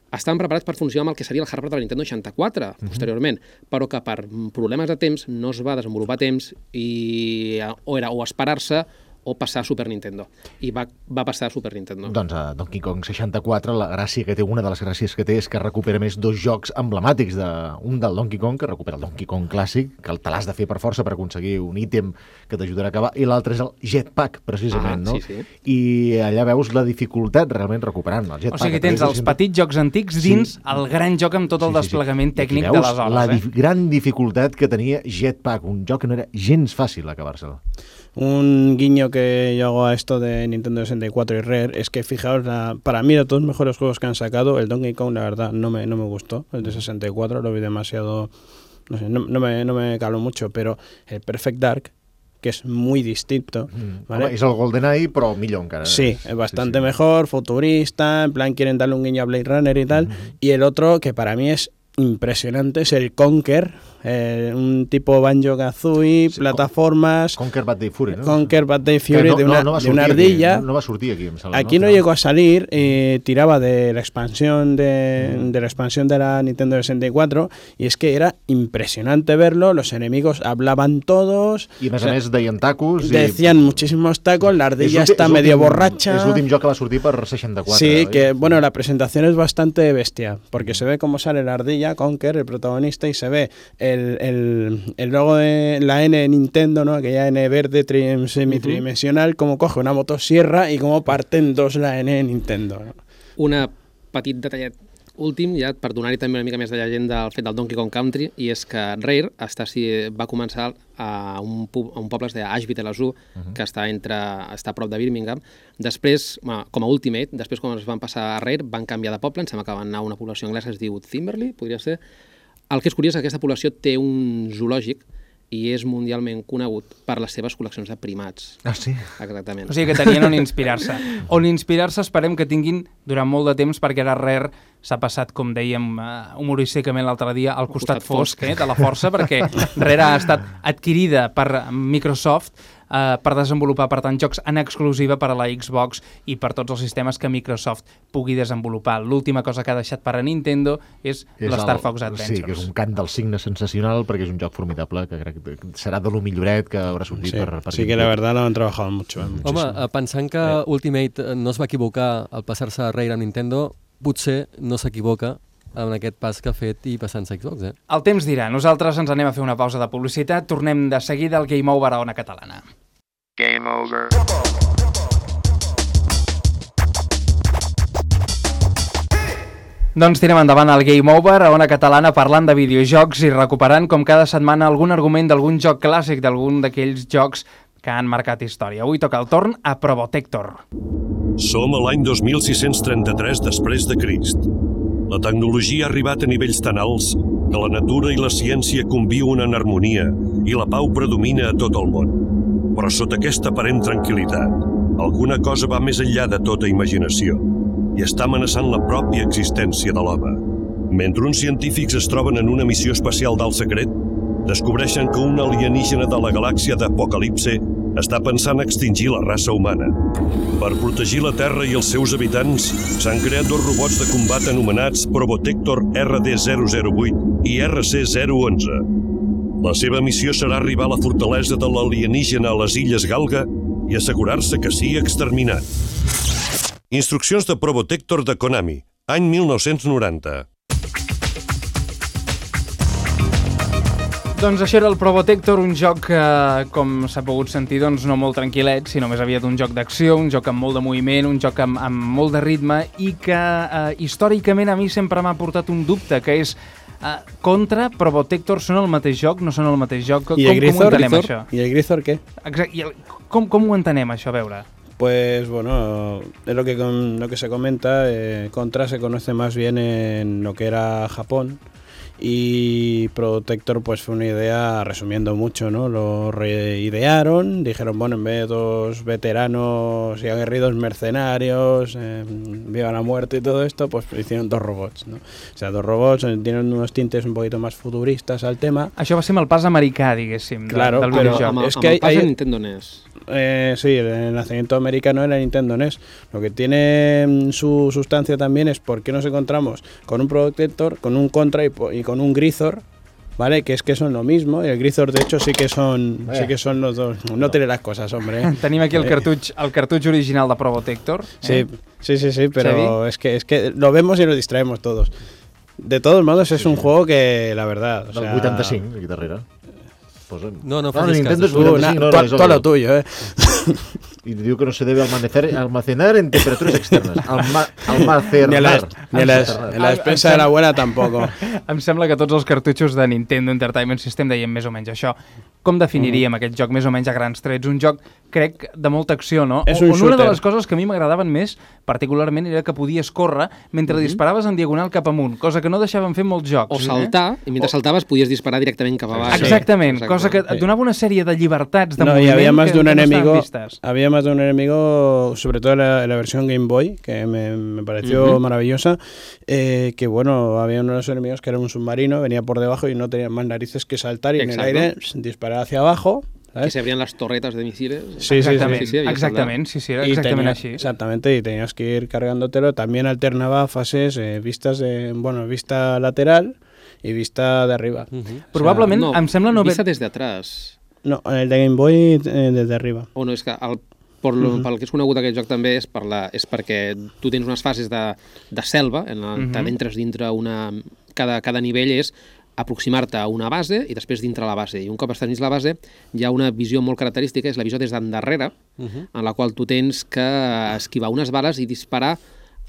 Estaven preparats per funcionar amb el que seria el hardware de la Nintendo 64 posteriorment, però que per problemes de temps no es va desenvolupar temps i eh, o era o esperar-se o passar a Super Nintendo. I va, va passar a Super Nintendo. Doncs a Donkey Kong 64 la gràcia que té, una de les gràcies que té és que recupera més dos jocs emblemàtics, de, un del Donkey Kong, que recupera el Donkey Kong clàssic, que te l'has de fer per força per aconseguir un ítem que t'ajudarà a acabar, i l'altre és el Jetpack, precisament, Ah, no? sí, sí. I allà veus la dificultat realment recuperant el O Jetpack. sigui, a través tens els petits jocs antics dins el gran joc amb tot el desplegament I aquí tècnic veus d'aleshores. la eh? dif gran dificultat que tenia Jetpack, un joc que no era gens fàcil acabar-se'l. Un guiño que yo hago a esto de Nintendo 64 y Rare es que fijaos, la- para mí de todos los mejores juegos que han sacado, el Donkey Kong la verdad no me, no me gustó, el de 64 lo vi demasiado, no sé, no, no me, no me caló mucho, pero el Perfect Dark, que es muy distinto, ¿vale? Home, és el GoldenEye, però millor encara. Sí, es bastante mejor, futurista, en plan quieren darle un guiño a Blade Runner y tal. Y el otro que para mí es impresionante es el Conker, eh, un tipo Banjo Kazooie, plataformas. Conker Bad Day Fury, no? Conker Bad Day Fury no- de no- una, no va de una sortir aquí, ardilla. no- no va sortir aquí, no? no, llegó a salir, eh, tiraba de la expansión de, de la expansión de la Nintendo 64 y es que era impresionante verlo, los enemigos hablaban todos. I a més o sea, a més deien tacos. i- Decían muchísimos tacos, la ardilla está medio borracha. És l'últim joc que va sortir per 64. Sí, oi? que bueno, la presentación es bastante bestia, porque se ve cómo sale la ardilla, Conker, el protagonista, y se ve el, el, el logo de la N de Nintendo, ¿no? aquella N verde tri- semitridimensional, como coge una motosierra y cómo parte en dos la N de Nintendo. ¿no? Una petit detallet últim, ja per donar-hi també una mica més de llegenda al fet del Donkey Kong Country, i és que Rare està, si, va començar a un, a un poble deia Ashby de l'Azú, que està, entre, està a prop de Birmingham. Després, bueno, com a Ultimate, després quan es van passar a Rare, van canviar de poble, em sembla que van anar a una població anglesa que es diu Timberley, podria ser. El que és curiós és que aquesta població té un zoològic i és mundialment conegut per les seves col·leccions de primats. Ah, sí? Exactament. O sigui que tenien on inspirar-se. On inspirar-se esperem que tinguin durant molt de temps perquè ara Rare s'ha passat, com dèiem humorísticament l'altre dia, al costat, costat fosc, fosc. eh, de la força, perquè Rare ha estat adquirida per Microsoft uh, per desenvolupar, per tant, jocs en exclusiva per a la Xbox i per tots els sistemes que Microsoft pugui desenvolupar. L'última cosa que ha deixat per a Nintendo és, És l'Star el- Fox Adventures. Sí, que és un cant del signe sensacional perquè és un joc formidable que crec que serà de lo milloret que haurà sortit Sí, per, per sí que la verdad lo han trabajado mucho. ¿eh? Home, Muchísimo. eh, pensant que Ultimate eh, no es va equivocar al passar-se a Rare amb Nintendo, potser no s'equivoca en aquest pas que ha fet i passant-se a Xbox, eh? El temps dirà. Nosaltres ens anem a fer una pausa de publicitat. Tornem de seguida al Game Over a Ona Catalana. Game over. Doncs tirem endavant el Game Over a Ona Catalana parlant de videojocs i recuperant com cada setmana algun argument d'algun joc clàssic, d'algun d'aquells jocs que han marcat història. Avui toca el torn a Probotector. Som a l'any 2633 després de Crist. La tecnologia ha arribat a nivells tan alts que la natura i la ciència conviuen en harmonia i la pau predomina a tot el món. Però sota aquesta aparent tranquil·litat, alguna cosa va més enllà de tota imaginació i està amenaçant la pròpia existència de l'home. Mentre uns científics es troben en una missió espacial d'alt secret, descobreixen que un alienígena de la galàxia d'Apocalipse està pensant extingir la raça humana. Per protegir la Terra i els seus habitants, s'han creat dos robots de combat anomenats Probotector RD-008 i RC-011. La seva missió serà arribar a la fortalesa de l'alienígena a les Illes Galga i assegurar-se que sigui exterminat. Instruccions de Probotector de Konami, any 1990. Doncs això era el Probotector, un joc que, com s'ha pogut sentir, doncs no molt tranquil·let, sinó més aviat un joc d'acció, un joc amb molt de moviment, un joc amb, amb molt de ritme i que eh, històricament a mi sempre m'ha portat un dubte, que és eh, Contra, Probotector, són el mateix joc, no són el mateix joc? ¿Y com, el com ho Grisor? entenem, això? ¿Y el Grisor qué? Exacte, i el, com, com ho entenem, això, a veure? Pues bueno, es lo que, con- lo que se comenta. eh, Contra se conoce más bien en lo que era Japón y Protector pues fue una idea, resumiendo mucho, ¿no? Lo reidearon, dijeron, bueno, en vez de dos veteranos y aguerridos mercenarios, eh, viva la muerte y todo esto, pues hicieron dos robots, ¿no? O sea, dos robots, eh, tienen unos tintes un poquito más futuristas al tema. Això va ser amb el pas americà, diguéssim, Claro, del però videojoc. Amb, el- Es amb que hay- de Nintendo NES. Eh, sí, el nacimiento americano era Nintendo NES. Lo que tiene mm, su sustancia también es por qué nos encontramos con un Protector, con un Contra y, y con un Grisor, ¿vale? Que es que son lo mismo. Y el Grisor, de hecho, sí que son, sí que son los dos. No tiene las cosas, hombre. ¿eh? Tenim aquí el Eh, cartuig, el cartuig original de Probotector. Sí, Eh? sí, sí, sí, pero Xavi? es que, es que lo vemos y nos distraemos todos. De todos modos, es un juego que, la verdad. O Del sea, 85, aquí darrere. Posa... No, no facis Nintendo cas, és Tú, 85, na- no, no, és tú a el- lo tuyo, ¿eh? I diu que no se debe almacenar, almacenar en temperaturas externas. Alma, Ni a la, almacenar. ni a la, Almacenar. en la despensa de la abuela tampoco. Em sembla que tots els cartutxos de Nintendo Entertainment System deien més o menys això. Com definiríem aquest joc més o menys a grans trets? Un joc, crec, de molta acció, no? És O- un on una de les coses que a mi m'agradaven més, particularment, era que podies córrer mentre disparaves en diagonal cap amunt, cosa que no deixaven fer molts jocs. O saltar, i mentre saltaves podies disparar directament cap a Eh? baix. Exactament, cosa que Sí. et donava una sèrie de llibertats de no, y moviment había más que, de un que no estaven enemigo. vistes. De un enemigo, sobre todo en la, la versión Game Boy, que me, me pareció Ujú. maravillosa. eh, que bueno, había uno de los enemigos que era un submarino, venía por debajo y no tenía más narices que saltar y Exacto. en el aire disparar hacia abajo. Que ¿sabes? se abrían las torretas de misiles. Sí, sí, sí. Sí, sí, havia exactament, sí, sí, era Y exactament tenía- així. Exactamente, y tenías que ir cargándotelo. También alternaba fases, eh, vistas de, bueno, vista lateral y vista de arriba. Mhm. Probablement, no, em sembla no. Vista des de atrás. No, el de Game Boy eh, desde arriba. O no, és que el, per, lo, pel que és conegut aquest joc també és, per la, és perquè tu tens unes fases de, de selva, en la, Mhm. t'adentres dintre una... Cada, cada nivell és aproximar-te a una base i després dintre la base. I un cop estàs dins la base hi ha una visió molt característica, és la visió des d'endarrere, Mhm. en la qual tu tens que esquivar unes bales i disparar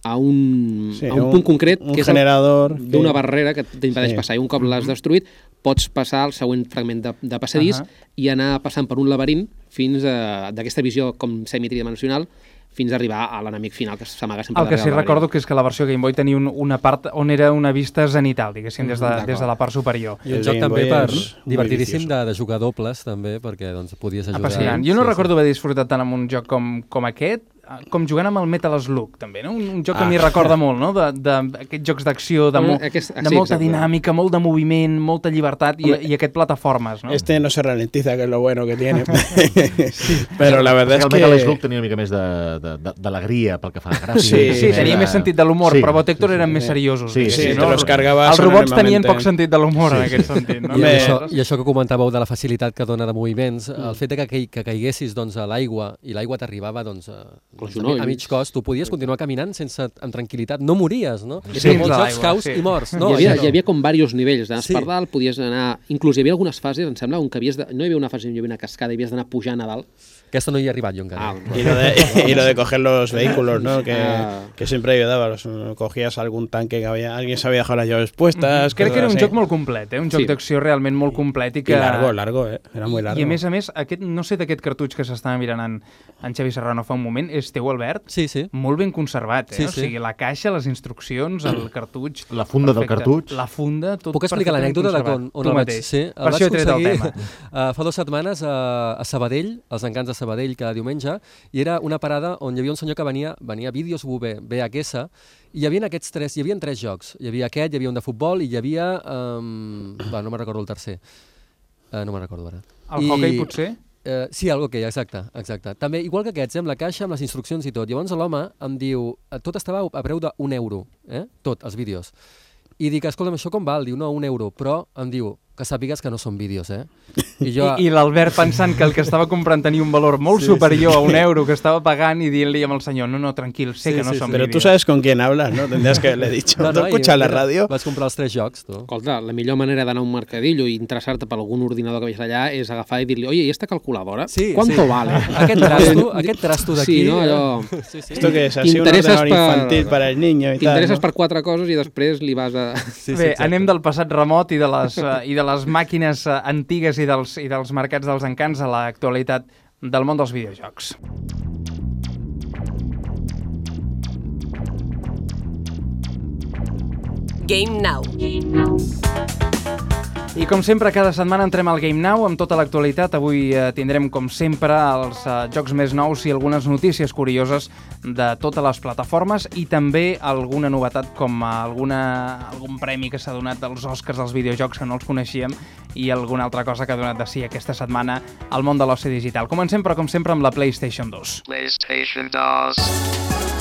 a un, Sí, a un, un- punt concret un que és d'una que- barrera que t'impedeix Sí. passar. I un cop l'has destruït, pots passar al següent fragment de, de passadís Ahà. i anar passant per un laberint fins a d'aquesta visió com semitridimensional fins a arribar a l'enemic final que s'amaga sempre El que sí recordo que és que la versió Game Boy tenia un, una part on era una vista zenital, diguéssim, des de, d'acord. des de la part superior. I un El joc Game també Boy per divertidíssim de, de jugar dobles, també, perquè doncs, podies ajudar. Apassionant. Jo no recordo haver disfrutat tant amb un joc com, com aquest, com jugant amb el Metal Slug, també, no? Un, un joc que mi Ah. recorda molt, no? De- de- D'aquests jocs d'acció, de, mo aquest- de sí, molta exacte. dinàmica, molt de moviment, molta llibertat i, Hombre, i aquest plataformes, no? Este no se ralentiza, que es lo bueno que tiene. Pero la verdad que es el Metal Slug que... tenia una mica més de- de- de- d'alegria pel que fa a gràfics. Sí, Sí, tenia sí, més sentit de l'humor, Sí, però Protector sí, sí. eren més seriosos. Sí, diguéssim, sí, no? te los cargabas Els robots tenien poc sentit de l'humor en aquest sentit, no? I, això, I això que comentàveu de la facilitat que dona de moviments, el fet de que, que caiguessis doncs, a l'aigua i l'aigua t'arribava doncs, a, Els a, mig cos, tu podies continuar caminant sense, amb tranquil·litat. No mories, no? Sí, Sí, molts jocs caus sí. i morts. No, hi, havia, hi havia com diversos nivells, anaves Sí. per dalt, podies anar... Inclús hi havia algunes fases, em sembla, on que havies de... no hi havia una fase on hi havia una cascada havies d'anar pujant a dalt. Aquesta no hi he arribat jo encara. Ah, Y lo, de, y lo de coger los vehículos, ¿no? Que, Ah. que siempre ayudaba. Los, cogías algún tanque que había... Alguien se había dejado las llaves puestas. Crec que era un cosas joc así. molt complet, eh? un joc Sí. d'acció realment molt complet i Y que... largo, largo, ¿eh? Era muy largo. I a més a més, aquest, no sé d'aquest cartuig que s'estava mirant en, en Xavi Serrano fa un moment, és teu, Albert? Sí, sí. Molt ben conservat, eh? Sí, o sí. sigui, la caixa, les instruccions, el cartuig... La funda del perfecte. cartuig. La funda, tot Puc explicar l'anècdota de on, on tu el vaig... mateix. Sí, el per vaig això he tret el aconseguir, tema. uh, fa dues setmanes a, a Sabadell, als encants de Sabadell, cada diumenge, i era una parada on hi havia un senyor que venia, venia vídeos VB, VHS, i hi havia aquests tres, hi havia tres jocs. Hi havia aquest, hi havia un de futbol i hi havia... Um, va, no me'n recordo el tercer. Uh, no me'n recordo ara. El hockey, potser? Uh, sí, el hockey, exacte, exacte. També, igual que aquests, eh, amb la caixa, amb les instruccions i tot. Llavors l'home em diu, eh, tot estava a preu d'un euro, eh? tot, els vídeos. I dic, escolta'm, això com val? Diu, no, un euro, però em diu, que sàpigues que no són vídeos, eh? I jo... I, i l'Albert pensant que el que estava comprant tenia un valor molt Sí, superior sí. a un euro que estava pagant i dient-li amb el senyor, no, no, tranquil, sé Sí, que no sí, són sí. Pero vídeos. tú sabes con quién hablas, ¿no? Tendrías que haberle dicho. ¿No, i escuchas la radio? Vaig comprar els tres jocs, tu. Escolta, la millor manera d'anar a un mercadillo i interessar-te per algun ordinador que veus allà és agafar i dir-li, oye, ¿y esta calculadora? Sí, ¿Cuánto sí. vale? Aquest trasto, aquest trasto d'aquí... Sí, no, eh? allò... Sí, sí. Esto que es así un ordenador per- infantil para el niño y tal. T'interesses ¿no? per quatre coses i després li vas a... Sí, sí, Bé, exacte. anem del passat remot i de les, uh, i de les màquines uh, antigues i dels, i dels mercats dels encants a l'actualitat del món dels videojocs. Game Now. I com sempre, cada setmana entrem al Game Now amb tota l'actualitat. Avui eh, tindrem, com sempre, els eh, jocs més nous i algunes notícies curioses de totes les plataformes i també alguna novetat com eh, alguna, algun premi que s'ha donat dels Oscars als videojocs que no els coneixíem i alguna altra cosa que ha donat de si aquesta setmana al món de l'oci digital. Comencem, però, com sempre, amb la PlayStation 2. PlayStation 2.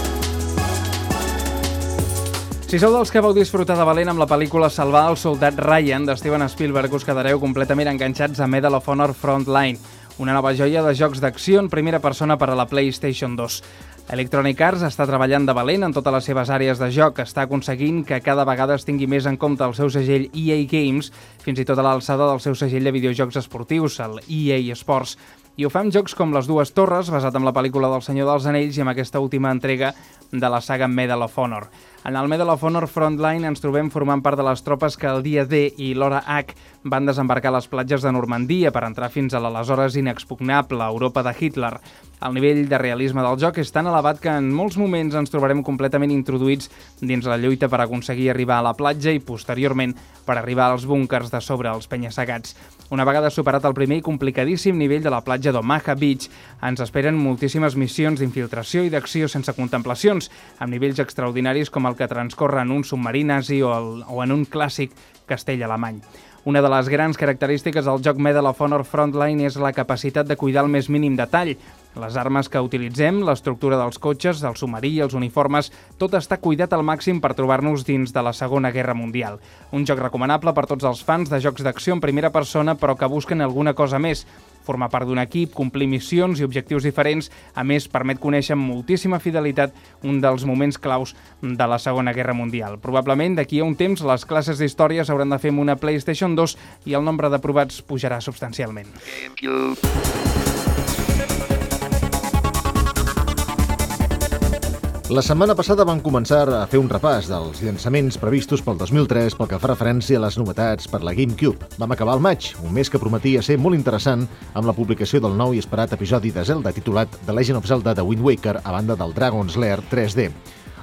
Si sou dels que vau disfrutar de valent amb la pel·lícula Salvar el soldat Ryan de Steven Spielberg, us quedareu completament enganxats a Medal of Honor Frontline, una nova joia de jocs d'acció en primera persona per a la PlayStation 2. Electronic Arts està treballant de valent en totes les seves àrees de joc, està aconseguint que cada vegada es tingui més en compte el seu segell EA Games, fins i tot a l'alçada del seu segell de videojocs esportius, el EA Sports. I ho fa amb jocs com Les dues torres, basat en la pel·lícula del Senyor dels Anells i amb aquesta última entrega de la saga Medal of Honor. En el Medal of Honor Frontline ens trobem formant part de les tropes que el dia D i l'hora H van desembarcar a les platges de Normandia per entrar fins a l'aleshores inexpugnable Europa de Hitler. El nivell de realisme del joc és tan elevat que en molts moments ens trobarem completament introduïts dins la lluita per aconseguir arribar a la platja i, posteriorment, per arribar als búnkers de sobre els penya-segats. Una vegada superat el primer i complicadíssim nivell de la platja d'Omaha Beach, ens esperen moltíssimes missions d'infiltració i d'acció sense contemplacions, amb nivells extraordinaris com el que transcorre en un submarí nazi o, el, o en un clàssic castell alemany. Una de les grans característiques del joc Medal of Honor Frontline és la capacitat de cuidar el més mínim detall. Les armes que utilitzem, l'estructura dels cotxes, el submarí i els uniformes, tot està cuidat al màxim per trobar-nos dins de la Segona Guerra Mundial. Un joc recomanable per tots els fans de jocs d'acció en primera persona, però que busquen alguna cosa més formar part d'un equip, complir missions i objectius diferents. A més, permet conèixer amb moltíssima fidelitat un dels moments claus de la Segona Guerra Mundial. Probablement, d'aquí a un temps, les classes d'història s'hauran de fer amb una PlayStation 2 i el nombre de provats pujarà substancialment. GameCube. La setmana passada vam començar a fer un repàs dels llançaments previstos pel 2003 pel que fa referència a les novetats per la GameCube. Vam acabar el maig, un mes que prometia ser molt interessant amb la publicació del nou i esperat episodi de Zelda titulat The Legend of Zelda de Wind Waker a banda del Dragon's Lair 3D.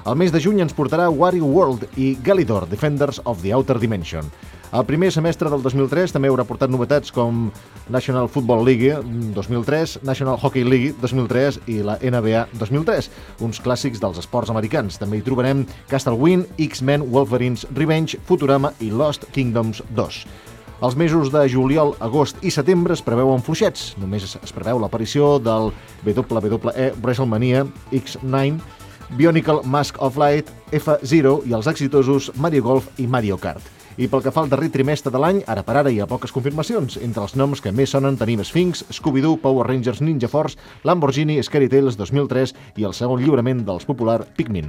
El mes de juny ens portarà Wario World i Galidor, Defenders of the Outer Dimension. El primer semestre del 2003 també haurà portat novetats com National Football League 2003, National Hockey League 2003 i la NBA 2003, uns clàssics dels esports americans. També hi trobarem Castle Wind, X-Men, Wolverines Revenge, Futurama i Lost Kingdoms 2. Els mesos de juliol, agost i setembre es preveuen fluixets. Només es preveu l'aparició del WWE WrestleMania X9, Bionicle Mask of Light, F-Zero i els exitosos Mario Golf i Mario Kart. I pel que fa al darrer trimestre de l'any, ara per ara hi ha poques confirmacions. Entre els noms que més sonen tenim Sphinx, Scooby-Doo, Power Rangers Ninja Force, Lamborghini, Scary Tales 2003 i el segon lliurament dels popular Pikmin.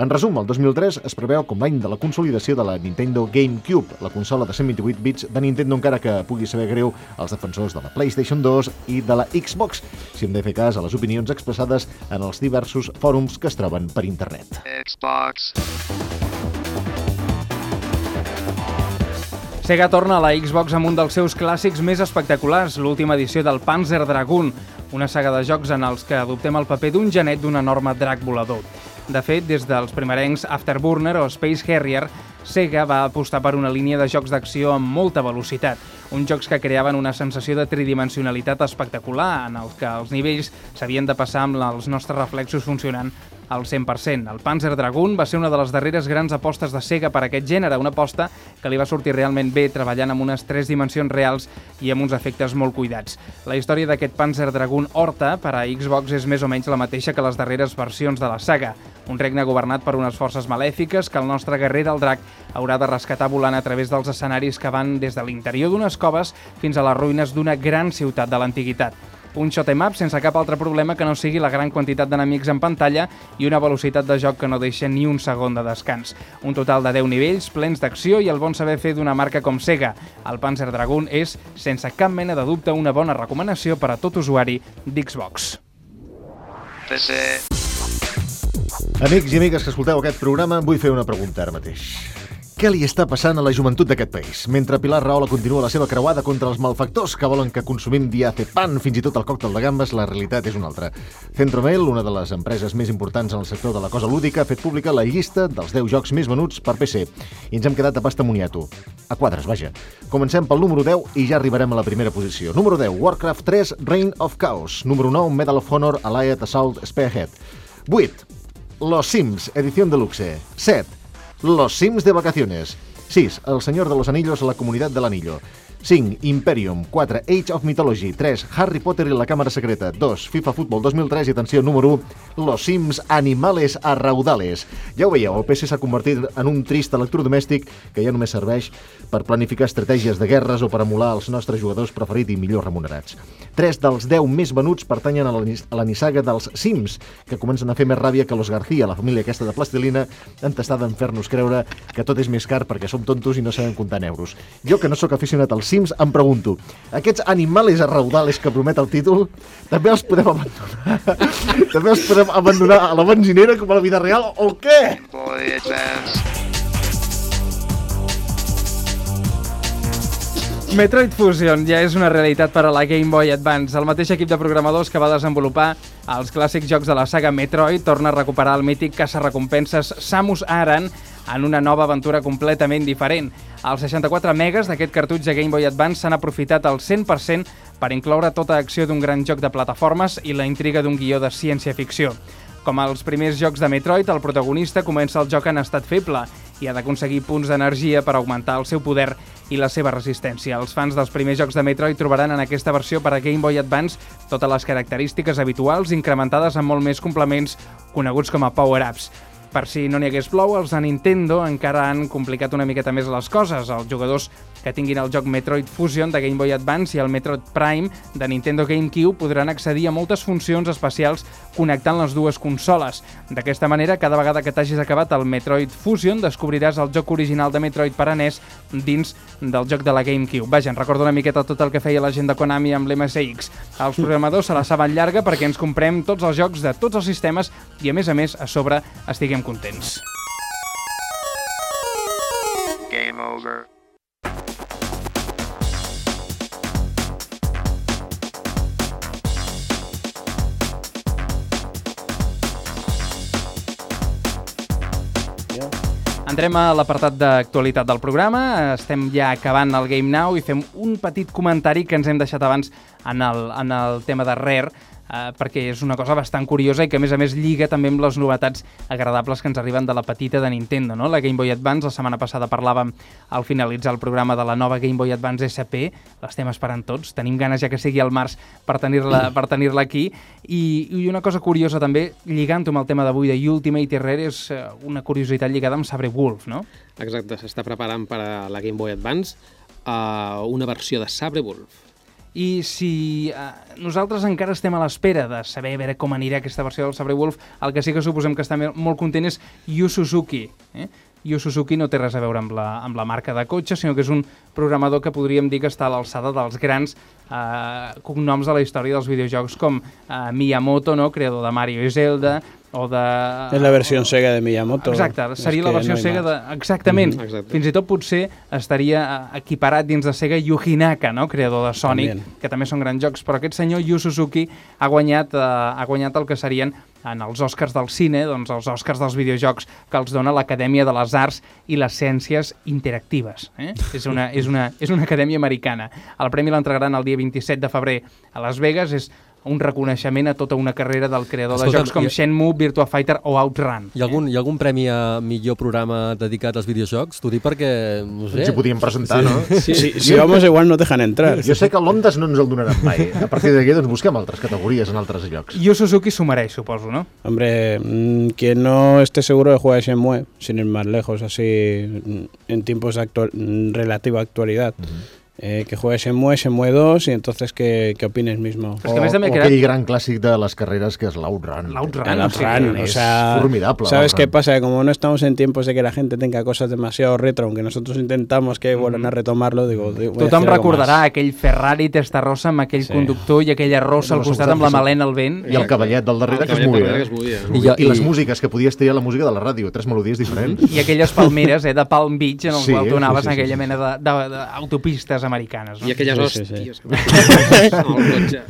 En resum, el 2003 es preveu com l'any de la consolidació de la Nintendo GameCube, la consola de 128 bits de Nintendo encara que pugui saber greu als defensors de la PlayStation 2 i de la Xbox, si hem de fer cas a les opinions expressades en els diversos fòrums que es troben per internet. Xbox. Sega torna a la Xbox amb un dels seus clàssics més espectaculars, l'última edició del Panzer Dragoon, una saga de jocs en els que adoptem el paper d'un genet d'un enorme drac volador. De fet, des dels primerencs Afterburner o Space Harrier, Sega va apostar per una línia de jocs d'acció amb molta velocitat, uns jocs que creaven una sensació de tridimensionalitat espectacular, en els que els nivells s'havien de passar amb els nostres reflexos funcionant al 100%. El Panzer Dragoon va ser una de les darreres grans apostes de Sega per a aquest gènere, una aposta que li va sortir realment bé treballant amb unes tres dimensions reals i amb uns efectes molt cuidats. La història d'aquest Panzer Dragoon Horta per a Xbox és més o menys la mateixa que les darreres versions de la saga, un regne governat per unes forces malèfiques que el nostre guerrer del drac haurà de rescatar volant a través dels escenaris que van des de l'interior d'unes coves fins a les ruïnes d'una gran ciutat de l'antiguitat un shot em up sense cap altre problema que no sigui la gran quantitat d'enemics en pantalla i una velocitat de joc que no deixa ni un segon de descans. Un total de 10 nivells, plens d'acció i el bon saber fer d'una marca com Sega. El Panzer Dragoon és, sense cap mena de dubte, una bona recomanació per a tot usuari d'Xbox. Amics i amigues que escolteu aquest programa, vull fer una pregunta ara mateix. Què li està passant a la joventut d'aquest país. Mentre Pilar Rahola continua la seva creuada contra els malfactors que volen que consumim diazepam, fins i tot el còctel de gambes, la realitat és una altra. Centromail, una de les empreses més importants en el sector de la cosa lúdica, ha fet pública la llista dels 10 jocs més venuts per PC. I ens hem quedat a pasta moniato. A quadres, vaja. Comencem pel número 10 i ja arribarem a la primera posició. Número 10, Warcraft 3, Reign of Chaos. Número 9, Medal of Honor, Allied Assault Spearhead. 8, Los Sims, edición deluxe. 7, Los Sims de vacaciones. 6. El Señor de los Anillos la Comunidad del Anillo. 5. Imperium. 4. Age of Mythology. 3. Harry Potter i la Càmera Secreta. 2. FIFA Futbol 2003 i atenció número 1. Los Sims Animales a Raudales. Ja ho veieu, el PC s'ha convertit en un trist electrodomèstic que ja només serveix per planificar estratègies de guerres o per emular els nostres jugadors preferits i millor remunerats. 3 dels 10 més venuts pertanyen a la, a la nissaga dels Sims, que comencen a fer més ràbia que los García, la família aquesta de plastilina, entestada en fer-nos creure que tot és més car perquè som tontos i no sabem comptar en euros. Jo, que no sóc aficionat als Sims, em pregunto, aquests animales a raudales que promet el títol, també els podem abandonar? també els podem abandonar a la benzinera com a la vida real o què? Metroid Fusion ja és una realitat per a la Game Boy Advance. El mateix equip de programadors que va desenvolupar els clàssics jocs de la saga Metroid torna a recuperar el mític caça-recompenses Samus Aran en una nova aventura completament diferent. Els 64 megas d'aquest cartutge Game Boy Advance s'han aprofitat al 100% per incloure tota acció d'un gran joc de plataformes i la intriga d'un guió de ciència-ficció. Com els primers jocs de Metroid, el protagonista comença el joc en estat feble i ha d'aconseguir punts d'energia per augmentar el seu poder i la seva resistència. Els fans dels primers jocs de Metroid trobaran en aquesta versió per a Game Boy Advance totes les característiques habituals incrementades amb molt més complements coneguts com a power-ups. Per si no n'hi hagués plou, els de Nintendo encara han complicat una miqueta més les coses. Els jugadors que tinguin el joc Metroid Fusion de Game Boy Advance i el Metroid Prime de Nintendo GameCube podran accedir a moltes funcions especials connectant les dues consoles. D'aquesta manera, cada vegada que t'hagis acabat el Metroid Fusion, descobriràs el joc original de Metroid per NES dins del joc de la GameCube. Vaja, en recordo una miqueta tot el que feia la gent de Konami amb l'MSX. Els programadors se la saben llarga perquè ens comprem tots els jocs de tots els sistemes i, a més a més, a sobre estiguem contents. Game over. Entrem a l'apartat d'actualitat del programa. Estem ja acabant el Game Now i fem un petit comentari que ens hem deixat abans en el, en el tema de Rare, eh, perquè és una cosa bastant curiosa i que a més a més lliga també amb les novetats agradables que ens arriben de la petita de Nintendo, no? La Game Boy Advance, la setmana passada parlàvem al finalitzar el programa de la nova Game Boy Advance SP, l'estem esperant tots, tenim ganes ja que sigui al març per tenir-la per tenir aquí i, i una cosa curiosa també, lligant-ho amb el tema d'avui de Ultimate Rare, és eh, una curiositat lligada amb Sabre Wolf, no? Exacte, s'està preparant per a la Game Boy Advance uh, una versió de Sabre Wolf. I si eh, nosaltres encara estem a l'espera de saber a veure com anirà aquesta versió del Sabre Wolf, el que sí que suposem que està molt content és Yu Suzuki. Eh? Yu Suzuki no té res a veure amb la, amb la marca de cotxe, sinó que és un programador que podríem dir que està a l'alçada dels grans eh, cognoms de la història dels videojocs com eh, Miyamoto, no? creador de Mario i Zelda, o de... Es la versión Sega de Miyamoto. Exacte, seria la versió no Sega de... Exactament. Mhm, exacte. Fins i tot potser estaria eh, equiparat dins de Sega Yuji Naka, no? creador de Sonic, També. que també són grans jocs, però aquest senyor Yu Suzuki ha guanyat, eh, ha guanyat el que serien en els Oscars del cine, doncs els Oscars dels videojocs que els dona l'Acadèmia de les Arts i les Ciències Interactives. Eh? És, una, és, una, és una acadèmia americana. El premi l'entregaran el dia 27 de febrer a Las Vegas. És un reconeixement a tota una carrera del creador de Escolta'm, jocs com i- Shenmue, Virtua Fighter o Outrun. Hi ha, algun, hi ha algun premi a millor programa dedicat als videojocs? T'ho dic perquè, no sé... Ens hi podíem presentar, no? Si, si vamos igual no dejan entrar. Jo sé que l'Ondas no ens el donaran mai. A partir d'aquí doncs, busquem altres categories en altres llocs. Yu Suzuki s'ho mereix, suposo, no? Hombre, mm, quien no esté seguro de jugar a Shenmue, sin ir más lejos, así mm, en tiempos de actual- mm, relativa actualidad, eh, que juegue Shenmue, Shenmue 2 y entonces que, que opines mismo. Però és que a més també o aquell gran clàssic de les carreres que és l'Outrun. L'Outrun, El sí, Outrun, o es sea, formidable, ¿sabes qué pasa? Que como no estamos en tiempos de que la gente tenga cosas demasiado retro, aunque nosotros intentamos que vuelvan a retomarlo, digo, Tothom recordarà más. aquell Ferrari Testarossa amb aquell Sí. conductor i aquella rossa al No, costat exacte, amb la sí. malena al vent. I el cavallet del darrere El que es movia. darrere que es movia. I I, jo- I les músiques, que podies triar la música de la ràdio, tres melodies diferents. I aquelles palmeres eh, de Palm Beach en el Sí, qual tu anaves sí, sí, en aquella sí, mena de- americanes. No? I aquelles Sí, sí, sí. hòsties que amb el cotxe.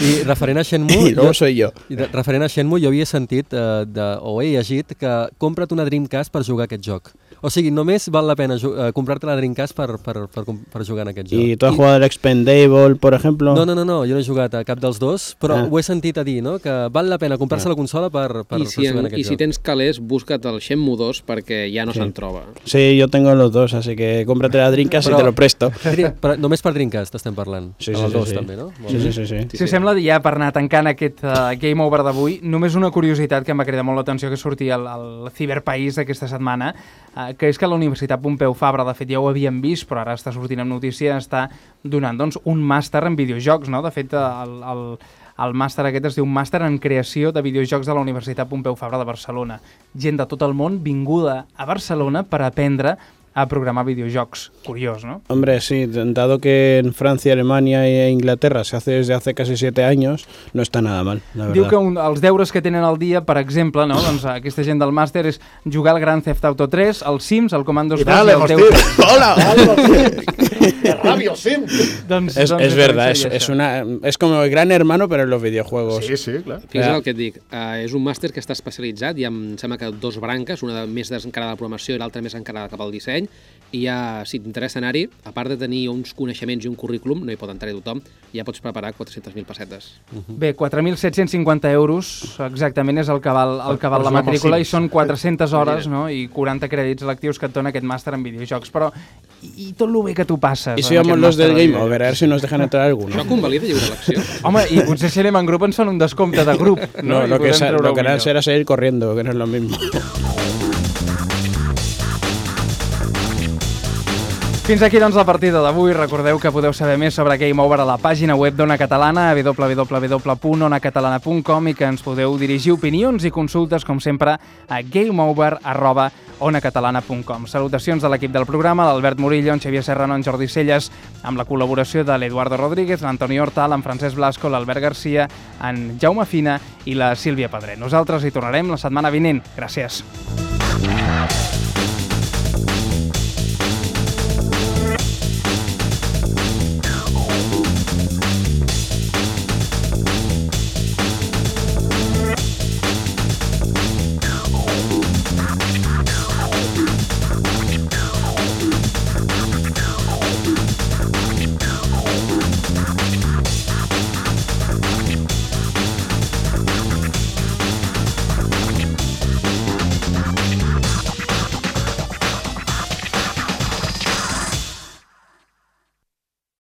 I referent a Shenmue... Y luego soy yo. I de, referent a Shenmue, jo havia sentit, eh, de, o he llegit, que compra't una Dreamcast per jugar aquest joc. O sigui, només val la pena eh, comprar-te la Dreamcast per, per, per, per jugar en aquest joc. ¿Y tú has jugado al Expendable, por ejemplo? No, no, no, no, jo no he jugat a cap dels dos, però Ah. ho he sentit a dir, no?, que val la pena comprar-se Ah. la consola per, per, I per si, jugar en en, aquest I si joc. tens calés, busca't el Shenmue 2 perquè ja no se'n troba. Sí, yo tengo los dos, así que cómprate la Dreamcast y Però- te lo presto. Però només per Dreamcast estem parlant. Sí, sí, sí, dos sí. també, no? Sí, sí, sí, sí. Si us sembla, ja per anar tancant aquest uh, Game Over d'avui, només una curiositat que em va cridar molt l'atenció que sortia al, al Ciberpaís d'aquesta setmana, uh, que és que la Universitat Pompeu Fabra, de fet ja ho havíem vist, però ara està sortint en notícia, està donant doncs, un màster en videojocs, no? De fet, el, el, el màster aquest es diu Màster en Creació de Videojocs de la Universitat Pompeu Fabra de Barcelona. Gent de tot el món vinguda a Barcelona per aprendre a programar videojocs. Curiós, no? Hombre, sí, dado que en Francia, Alemania e Inglaterra se hace desde hace casi siete años, no está nada mal, la verdad. Diu que un, els deures que tenen al dia, per exemple, no? doncs, aquesta gent del màster és jugar al Grand Theft Auto 3, el Sims, el Commandos 2 dale, i el hostia. teu... ¡Hola! ¡Qué rabio, Sim! Doncs, Es, doncs es verdad, es, seria es, això. una, es como el gran hermano, pero en los videojuegos. Sí, sí, clar. Fixa't Ja. el que et dic, uh, és un màster que està especialitzat, hi ha, em sembla que dos branques, una de, més encarada a la programació i l'altra més encarada cap al disseny, i ja, si t'interessa anar-hi, a part de tenir uns coneixements i un currículum, no hi pot entrar-hi tothom, ja pots preparar 400.000 pessetes. Bé, 4.750 euros exactament és el que val, el que val la matrícula i són 400 hores no? i 40 crèdits lectius que et dona aquest màster en videojocs. Però i, i tot el bé que tu passes... Y si en vamos los del Game? Over, a ver si nos dejan entrar alguno. Això convalida lliure elecció? Home, i potser si anem en grup ens fan un descompte de grup. No, No, I lo que, lo que harán millor. será seguir corriendo, que no es lo mismo. Fins aquí, doncs, la partida d'avui. Recordeu que podeu saber més sobre Game Over a la pàgina web d'Ona Catalana, www.onacatalana.com i que ens podeu dirigir opinions i consultes, com sempre, a gameover.onacatalana.com. Salutacions de l'equip del programa, l'Albert Murillo, en Xavier Serrano, en Jordi Celles, amb la col·laboració de l'Eduardo Rodríguez, l'Antoni Hortal, en Francesc Blasco, l'Albert Garcia, en Jaume Fina i la Sílvia Pedret. Nosaltres hi tornarem la setmana vinent. Gràcies.